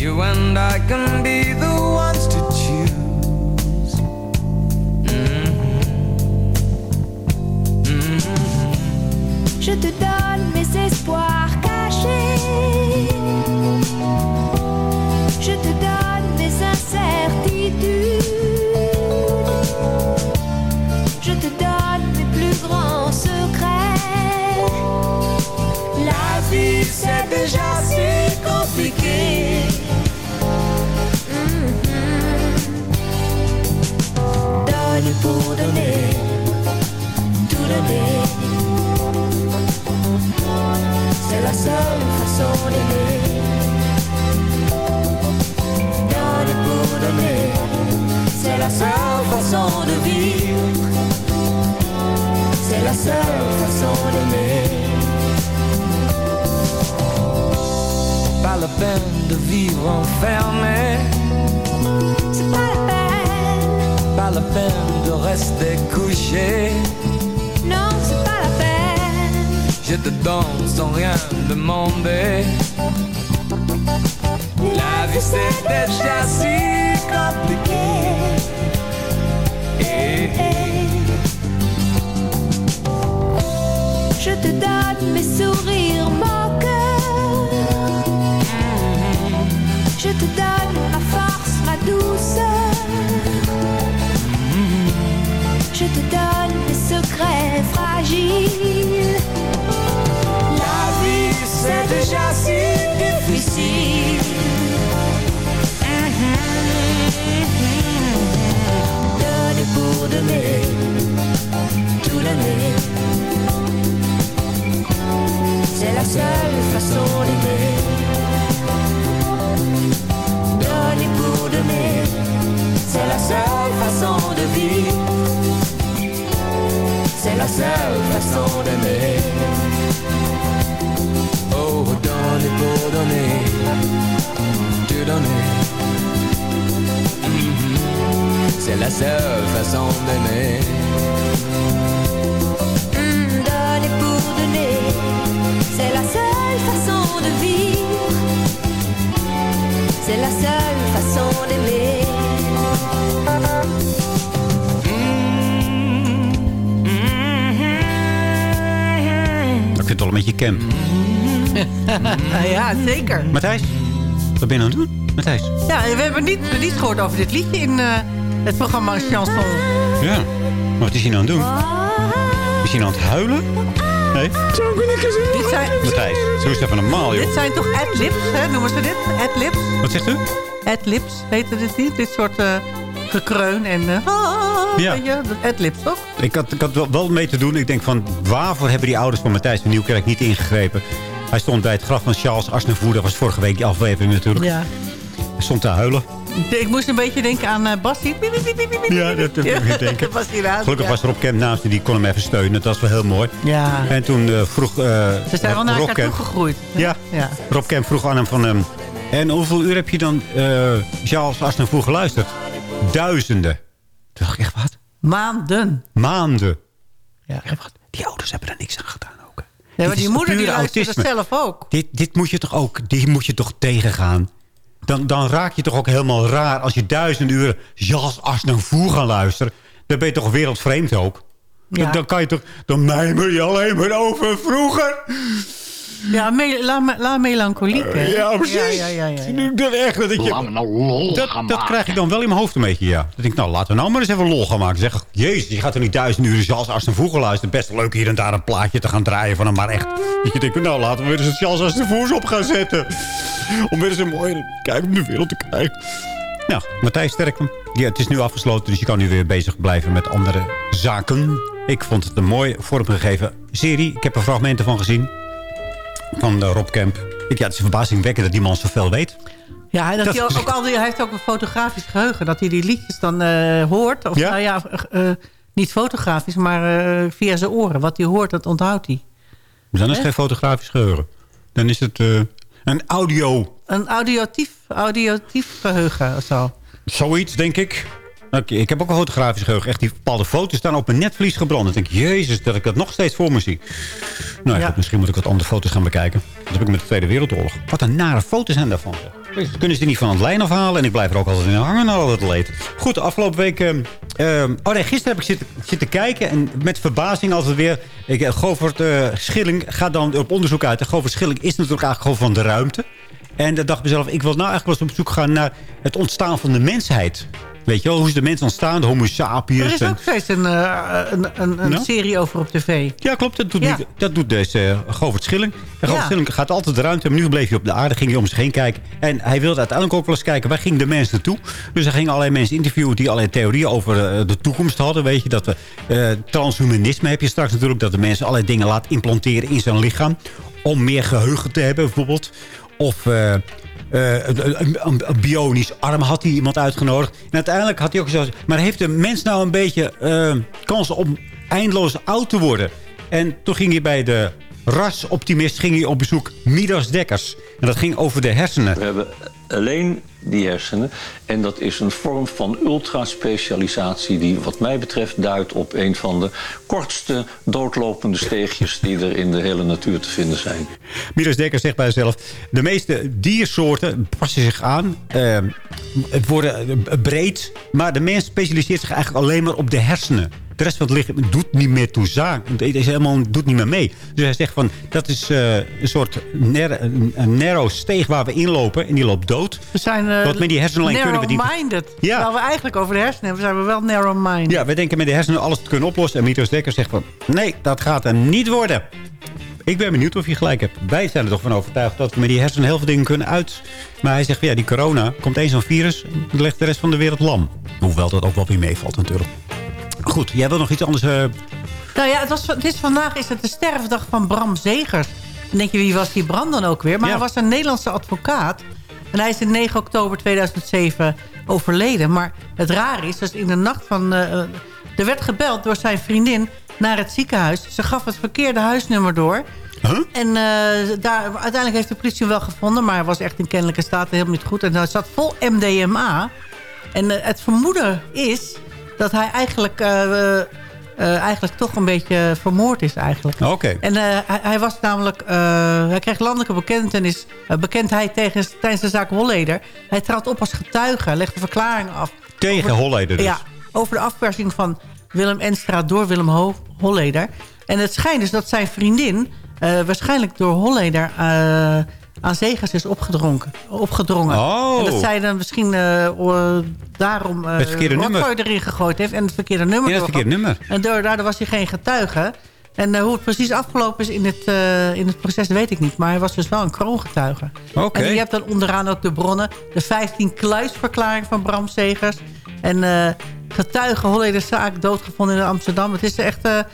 you and I can be the ones to choose. Mhm. Mhm. Je te donne mes espoirs peine de vivre enfermé. C'est pas la peine, Pas la peine de rester couché. non, c'est pas la peine. Je te donne sans rien demander. La vie c'est déjà si compliqué. Je te donne ma force, ma douceur. Je te donne mes secrets fragiles. La vie, c'est déjà si difficile. Donner pour donner, tout donner. C'est la seule façon d'aimer. Façon d'aimer. Oh, donner pour donner, tout donner. Mhm. C'est la seule façon d'aimer. Donner pour donner, c'est la seule façon de vivre. C'est la seule façon d'aimer. Wel een beetje camp. *laughs* ja, zeker. Matthijs, wat ben je aan het doen? Matthijs? Ja, we hebben niet, niet gehoord over dit liedje in eh, het programma Chanson. Ja. Maar wat is hij nou aan het doen? Is hij nou aan het huilen? Nee? Dit zijn, Matthijs, zo is het even normaal, joh. dit zijn toch adlibs, hè? Noemen ze dit? Adlibs? Wat zegt u? Adlibs, heette dit niet? Dit soort eh, gekreun en... eh, ah, Ja. je, adlibs, toch? Ik had, ik had wel, wel mee te doen. Ik denk van, waarvoor hebben die ouders van Matthijs van Nieuwkerk niet ingegrepen? Hij stond bij het graf van Charles Aznavour. Dat was vorige week die aflevering natuurlijk. Ja. Hij stond te huilen. Ik moest een beetje denken aan uh, Bassie. Ja, dat heb ik niet denken. *laughs* Bassie Raad, Gelukkig ja. was Rob Kemp naast en die kon hem even steunen. Dat was wel heel mooi. Ja. En toen eh, vroeg... eh, Ze zijn wel naar Rob elkaar Kemp- toegegroeid. Ja. ja. Rob Kemp vroeg aan hem van... hem. en hoeveel uur heb je dan eh Charles Aznavour geluisterd? Duizenden. Toen dacht ik echt, wat? Maanden. Maanden. Ja. Echt, wat? Die ouders hebben er niks aan gedaan ook. Ja, maar die moeder die autisme. zelf ook. Dit, dit moet je toch ook, die moet je toch tegengaan? Dan, dan raak je toch ook helemaal raar als je duizend uren Jas Aznavour gaan luisteren. Dan ben je toch wereldvreemd ook. Ja. dan kan je toch, dan mijmer je alleen maar over vroeger. Ja, me, la, la melancholiek. hè? Ja, precies. Ja, ja, ja, ja, ja. Dat echt, dat, ik, lol dat, dat krijg ik dan wel in mijn hoofd een beetje, ja. Dat denk ik, nou, laten we nou maar eens even lol gaan maken. Zeg, jezus, je gaat er niet duizend uren Charles Aznavour luisteren. Best leuk hier en daar een plaatje te gaan draaien van hem, maar echt. Dat je denkt, nou, laten we weer eens het Charles Aznavour op gaan zetten. Om weer eens een mooie kijk op de wereld te krijgen. Nou, Matthijs Sterkman. Ja, het is nu afgesloten, dus je kan nu weer bezig blijven met andere zaken. Ik vond het een mooi vormgegeven serie. Ik heb er fragmenten van gezien. Van eh, Rob Kemp. Ik- Ja, het is verbazingwekkend dat die man zoveel weet. Ja, dat Dat hij, ook, al die, hij heeft ook een fotografisch geheugen. Dat hij die liedjes dan eh, hoort. Of Ja? nou ja, eh, niet fotografisch, maar via zijn oren. Wat hij hoort, dat onthoudt hij. Dus dan is geen fotografisch geheugen. Dan is het een audio. Een audiotief, audiotief geheugen of zo. Zoiets, denk ik. Oké, ik heb ook een fotografisch geheugen. Echt, die bepaalde foto's staan op mijn netvlies gebrand. Dan denk ik, jezus, dat ik dat nog steeds voor me zie. Nou ja, goed, misschien moet ik wat andere foto's gaan bekijken. Dat heb ik met de Tweede Wereldoorlog. Wat een nare foto's zijn daarvan. zeg. Kunnen ze die niet van het lijn afhalen? En ik blijf er ook altijd in hangen naar al het leed. Goed, de afgelopen week... ehm, ehm, oh nee, gisteren heb ik zitten, zitten kijken. En met verbazing altijd weer... Ik, eh, Govert eh, Schilling gaat dan op onderzoek uit. En Govert Schilling is natuurlijk eigenlijk gewoon van de ruimte. En dan dacht ik mezelf, ik wil nou eigenlijk wel eens op zoek gaan naar het ontstaan van de mensheid. Weet je wel, hoe is de mens ontstaan? De homo sapiens. Er is en- ook steeds een, eh, een, een, een Nou? serie over op tv. Ja, klopt. Dat doet, Ja. nu- dat doet deze uh, Govert Schilling. En Govert Ja. Schilling gaat altijd de ruimte. Maar nu bleef hij op de aarde, ging hij om zich heen kijken. En hij wilde uiteindelijk ook wel eens kijken, waar ging de mens naartoe? Dus hij ging allerlei mensen interviewen die allerlei theorieën over eh, de toekomst hadden. Weet je, dat we eh, transhumanisme heb je straks natuurlijk. Dat de mensen allerlei dingen laat implanteren in zijn lichaam. Om meer geheugen te hebben bijvoorbeeld. Of... eh, eh, een, bionisch arm had hij iemand uitgenodigd. En uiteindelijk had hij ook gezegd... maar heeft de mens nou een beetje eh, kans om eindeloos oud te worden? En toen ging hij bij de rasoptimist ging hij op bezoek Midas Dekkers. En dat ging over de hersenen. We hebben alleen die hersenen. En dat is een vorm van ultraspecialisatie die wat mij betreft duidt op een van de kortste doodlopende steegjes die er in de hele natuur te vinden zijn. Midas Dekkers zegt bij zichzelf... de meeste diersoorten passen zich aan. eh, het worden eh, breed. Maar de mens specialiseert zich eigenlijk alleen maar op de hersenen. De rest van het lichaam doet niet meer toe zaak. Het is helemaal, doet niet meer mee. Dus hij zegt van... dat is eh, een soort narrow steeg waar we inlopen. En die loopt dood. We zijn Wat met die hersenen kunnen we die- narrow-minded. Ja. Terwijl we eigenlijk over de hersenen hebben, zijn we wel narrow-minded. Ja, wij denken met de hersenen alles te kunnen oplossen. En Midas Dekkers zegt van... nee, dat gaat er niet worden. Ik ben benieuwd of je gelijk hebt. Wij zijn er toch van overtuigd dat we met die hersenen heel veel dingen kunnen uit. Maar hij zegt van ja, die corona komt eens zo'n virus. Legt de rest van de wereld lam. Hoewel dat ook wel weer meevalt natuurlijk. Goed, jij wil nog iets anders... eh, Nou ja, het, was, het is, vandaag is het de sterfdag van Bram Zegers. Dan denk je, wie was die Bram dan ook weer? Maar Ja. hij was een Nederlandse advocaat. En hij is in 9 oktober 2007 overleden. Maar het raar is, dus in de nacht van... eh, eh, er werd gebeld door zijn vriendin naar het ziekenhuis. Ze gaf het verkeerde huisnummer door. En eh, daar, uiteindelijk heeft de politie hem wel gevonden. Maar hij was echt in kennelijke staat helemaal niet goed. En hij zat vol MDMA. En het vermoeden is dat hij eigenlijk, eigenlijk toch een beetje vermoord is eigenlijk. Oké. En eh, hij, hij was namelijk, eh, hij kreeg landelijke bekentenis, eh, bekendheid tegen, tijdens de zaak Holleder. Hij trad op als getuige, legde verklaringen af. Tegen Over- Holleder dus. Ja, over de afpersing van Willem Enstra door Willem Ho Holleder. En het schijnt dus dat zijn vriendin eh, waarschijnlijk door Holleder eh, aan Zegers is opgedronken, opgedrongen. Oh. En dat zij dan misschien eh, daarom eh Het verkeerde nummer. rotzooi erin gegooid heeft en het verkeerde nummer. Ja, het verkeerde nummer. En door- daardoor was hij geen getuige. En eh, hoe het precies afgelopen is in het, in het proces weet ik niet. Maar hij was dus wel een kroongetuige. Oké. En je hebt dan onderaan ook de bronnen. De 15 kluisverklaring van Bram Segers. En eh getuige Holleder zaak doodgevonden in Amsterdam. Het is echt een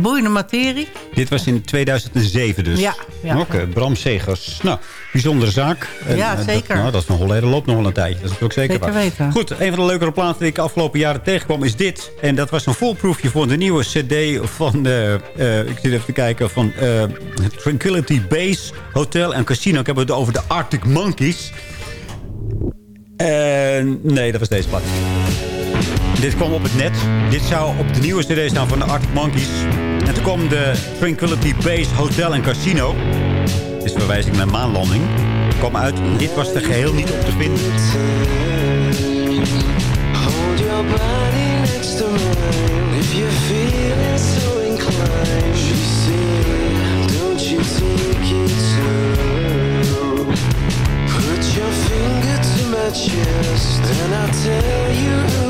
boeiende materie. Dit was in 2007 dus. Ja, ja. Oké, Bram Segers. Nou, bijzondere zaak. Ja, eh, zeker. Dat, nou, dat is van Holleder loopt nog wel een tijdje. Dat is ook zeker, Zeker waar. weten. Goed, een van de leukere platen die ik de afgelopen jaren tegenkwam is dit. En dat was een volproefje voor de nieuwe cd van... eh, ik zit even te kijken van Tranquility Base Hotel en Casino. Ik heb het over de Arctic Monkeys. En nee, dat was deze plaat. Dit kwam op het net. Dit zou op de nieuwe cd staan van de Arctic Monkeys. En toen kwam de Tranquility Base Hotel en Casino. Dit is verwijzing naar maanlanding. Kwam uit. Dit was er geheel niet op te vinden. Hold your body next to mine if you're feeling so inclined. She said, Don't you take it slow. Put your finger to my chest, and I'll tell you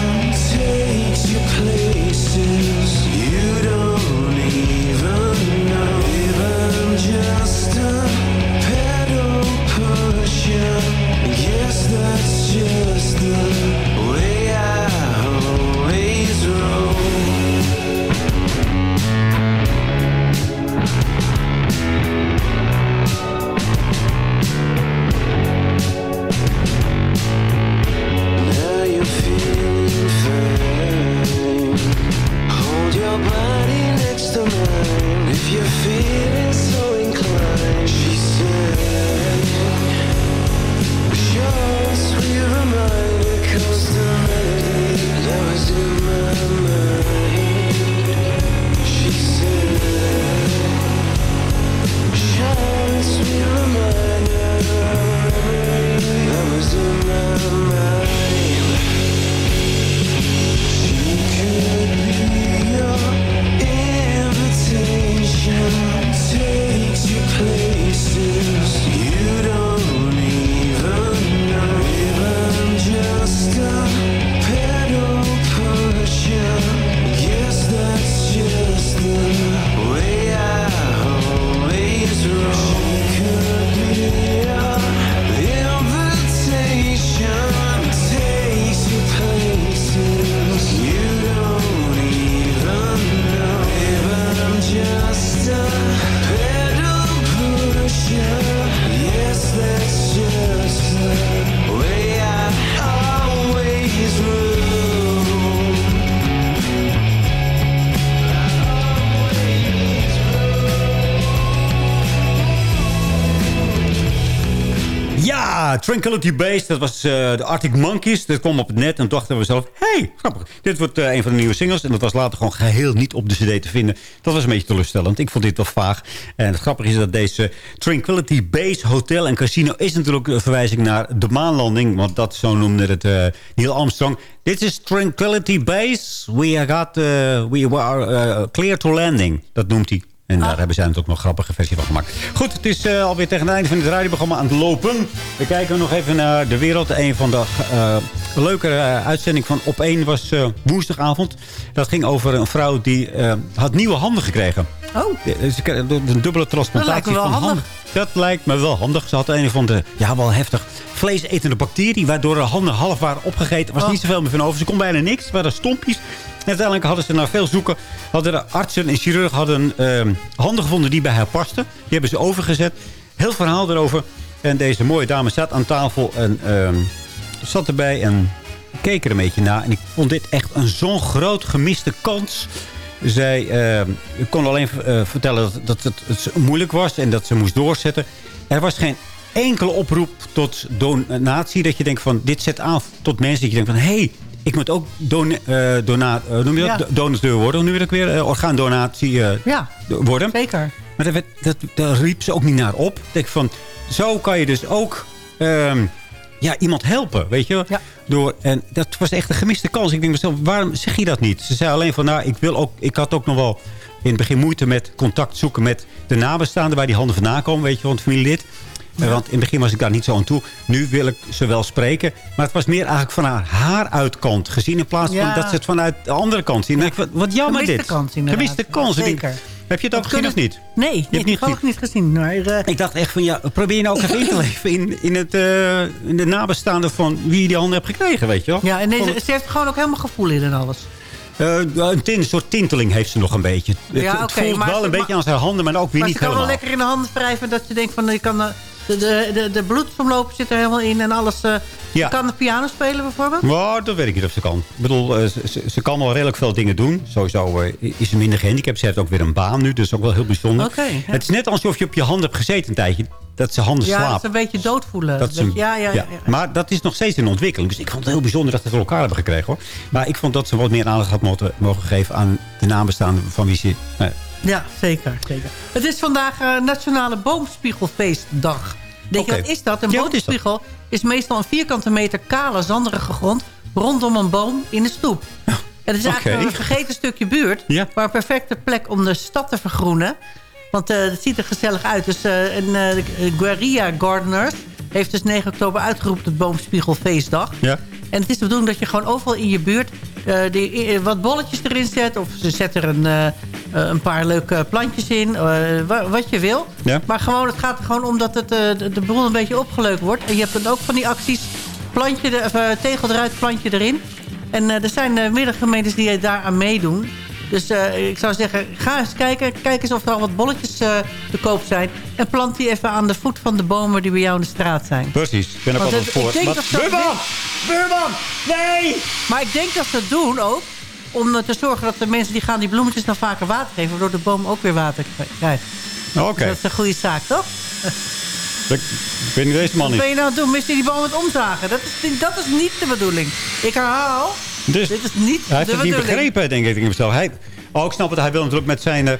Ja, Tranquility Base, dat was eh, de Arctic Monkeys. Dat kwam op het net en dachten we zelf... hey, grappig, dit wordt eh, een van de nieuwe singles. En dat was later gewoon geheel niet op de cd te vinden. Dat was een beetje teleurstellend. Ik vond dit wel vaag. En het grappige is dat deze Tranquility Base Hotel en Casino... is natuurlijk een verwijzing naar de maanlanding. Want dat, zo noemde het eh, Neil Armstrong. Dit is Tranquility Base. We, got, we were clear to landing. Dat noemt hij. En daar hebben zij natuurlijk nog een grappige versie van gemaakt. Goed, het is uh, alweer tegen het einde van het radioprogramma aan het lopen. We kijken nog even naar de wereld. Een van de uh, leuke uh, uitzending van Op 1 was woensdagavond. Dat ging over een vrouw die had nieuwe handen gekregen. Oh. Een dubbele transplantatie van handen. Dat lijkt me wel handig. Ze had een van de, ja wel heftig, vleesetende bacterie... waardoor haar handen half waren opgegeten. Er was Oh. niet zoveel meer van over. Ze kon bijna niks. Het waren stompjes. Uiteindelijk hadden ze na veel zoeken... hadden de artsen en chirurgen hadden, ehm, handen gevonden die bij haar pasten. Die hebben ze overgezet. Heel verhaal erover. En deze mooie dame zat aan tafel en ehm, zat erbij en keek er een beetje naar. En ik vond dit echt een zo'n groot gemiste kans... Zij eh, kon alleen eh, vertellen dat, het moeilijk was en dat ze moest doorzetten. Er was geen enkele oproep tot donatie. Dat je denkt van, dit zet aan tot mensen dat je denkt van... hé, hey, ik moet ook dona uh, dona uh, noem je dat? Ja. donateur worden. Noem je dat ook weer? Uh, orgaandonatie ja, worden. zeker. Maar daar, werd, dat, daar riep ze ook niet naar op. Ik denk van, zo kan je dus ook... Um, ja, iemand helpen, weet je ja. Door, en dat was echt een gemiste kans. Ik denk mezelf, waarom zeg je dat niet? Ze zei alleen van, nou, ik, wil ook, ik had ook nog wel in het begin moeite met contact zoeken met de nabestaanden... waar die handen vandaan komen, weet je, van het familielid. Ja. Want in het begin was ik daar niet zo aan toe. Nu wil ik ze wel spreken. Maar het was meer eigenlijk van haar, haar uitkant gezien... in plaats van dat ze het vanuit de andere kant zien. Wat, wat jammer Gemiste dit. Kans. Gemiste kans. Ik denk, heb je het ook gezien of niet? Nee, je hebt niet gezien. niet gezien. Maar, uh... Ik dacht echt van, ja, probeer je nou ook even in te *laughs* leven in, in, het, uh, in de nabestaanden van wie je die handen hebt gekregen, weet je wel? Ja, en deze, ze heeft gewoon ook helemaal gevoel in en alles. Uh, een, tint, soort tinteling heeft ze nog een beetje. Ja, het okay, voelt maar wel een beetje aan zijn handen, maar ook weer maar niet ze kan helemaal. wel lekker in de handen wrijven dat je denkt van, je kan... De, de, de, bloedsomloop zit er helemaal in en alles. Uh, ja. Kan de piano spelen bijvoorbeeld? Nou, dat weet ik niet of ze kan. Ik bedoel, uh, ze, ze, kan wel redelijk veel dingen doen. Sowieso uh, is ze minder gehandicapt. Ze heeft ook weer een baan nu, dus ook wel heel bijzonder. Okay, ja. Het is net alsof je op je hand hebt gezeten een tijdje. Dat ze handen ja, slapen. Ja, dat ze een beetje dood voelen. Dat ze, ja, ja, ja, Maar dat is nog steeds in ontwikkeling. Dus ik vond het heel bijzonder dat ze het elkaar hebben gekregen. hoor. Maar ik vond dat ze wat meer aandacht had mogen, mogen geven aan de nabestaanden van wie ze... Ja, zeker, zeker. Het is vandaag Nationale Boomspiegelfeestdag. Denk okay. je, wat is dat? Een ja, boomspiegel is, is, meestal een vierkante meter kale, zanderige grond... rondom een boom in de stoep. En het is eigenlijk okay. een vergeten stukje buurt... Ja. maar een perfecte plek om de stad te vergroenen. Want uh, het ziet er gezellig uit. Dus uh, een Guerilla Gardeners heeft dus 9 oktober uitgeroepen... het Boomspiegelfeestdag. Ja. En het is de bedoeling dat je gewoon overal in je buurt... Die, wat bolletjes erin zet. Of ze zetten er een, een paar leuke plantjes in. wat je wil. Ja. Maar gewoon, het gaat er gewoon om dat het, de, de boel een beetje opgeleukt wordt. En je hebt dan ook van die acties. Plantje de, of, tegel eruit, plantje erin. En er zijn meerdere gemeentes die daaraan meedoen. Dus uh, ik zou zeggen, ga eens kijken. Kijk eens of er al wat bolletjes uh, te koop zijn. En plant die even aan de voet van de bomen die bij jou in de straat zijn. Precies, ik ben er altijd voor. Buurman! Buurman! Nee! Maar ik denk dat ze het doen ook. Om te zorgen dat de mensen die gaan die bloemetjes dan vaker water geven. Waardoor de boom ook weer water krijgt. Oké. Okay. Dus dat is een goede zaak, toch? Ik weet niet deze man Wat niet. ben je nou aan het doen? Mis je die boom het omzagen? Dat is, dat is niet de bedoeling. Ik herhaal. Dus dit is niet hij heeft de het niet bedoeling. begrepen, denk ik. ik hij, oh, ik snap het. Hij wil natuurlijk met zijn...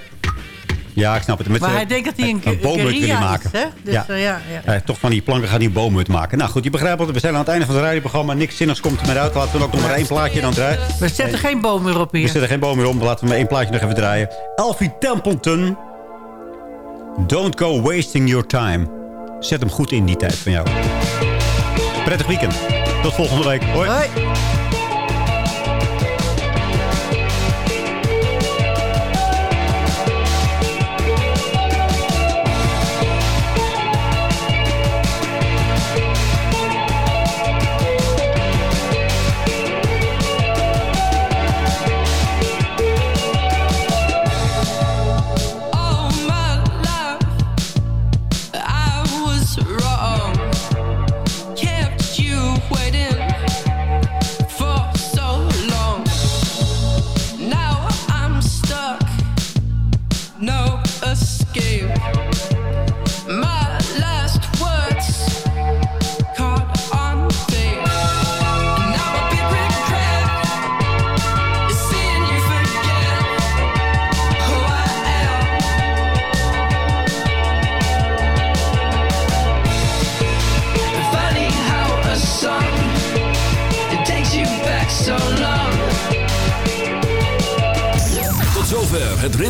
Ja, ik snap het. Met maar zijn, hij denkt dat hij een, een boomhut wil maken. Is, hè? Dus, ja. Uh, ja, ja. Uh, toch van die planken gaat hij een boomhut maken. Nou goed, je begrijpt het. We zijn aan het einde van het radioprogramma. Niks zinnigs komt er meer uit. Laten we ook nog maar één plaatje dan draaien. We zetten geen boom meer op hier. We zetten geen boom meer om. Laten we maar één plaatje nog even draaien. Elfie Templeton. Don't go wasting your time. Zet hem goed in die tijd van jou. Prettig weekend. Tot volgende week. Hoi. Hoi.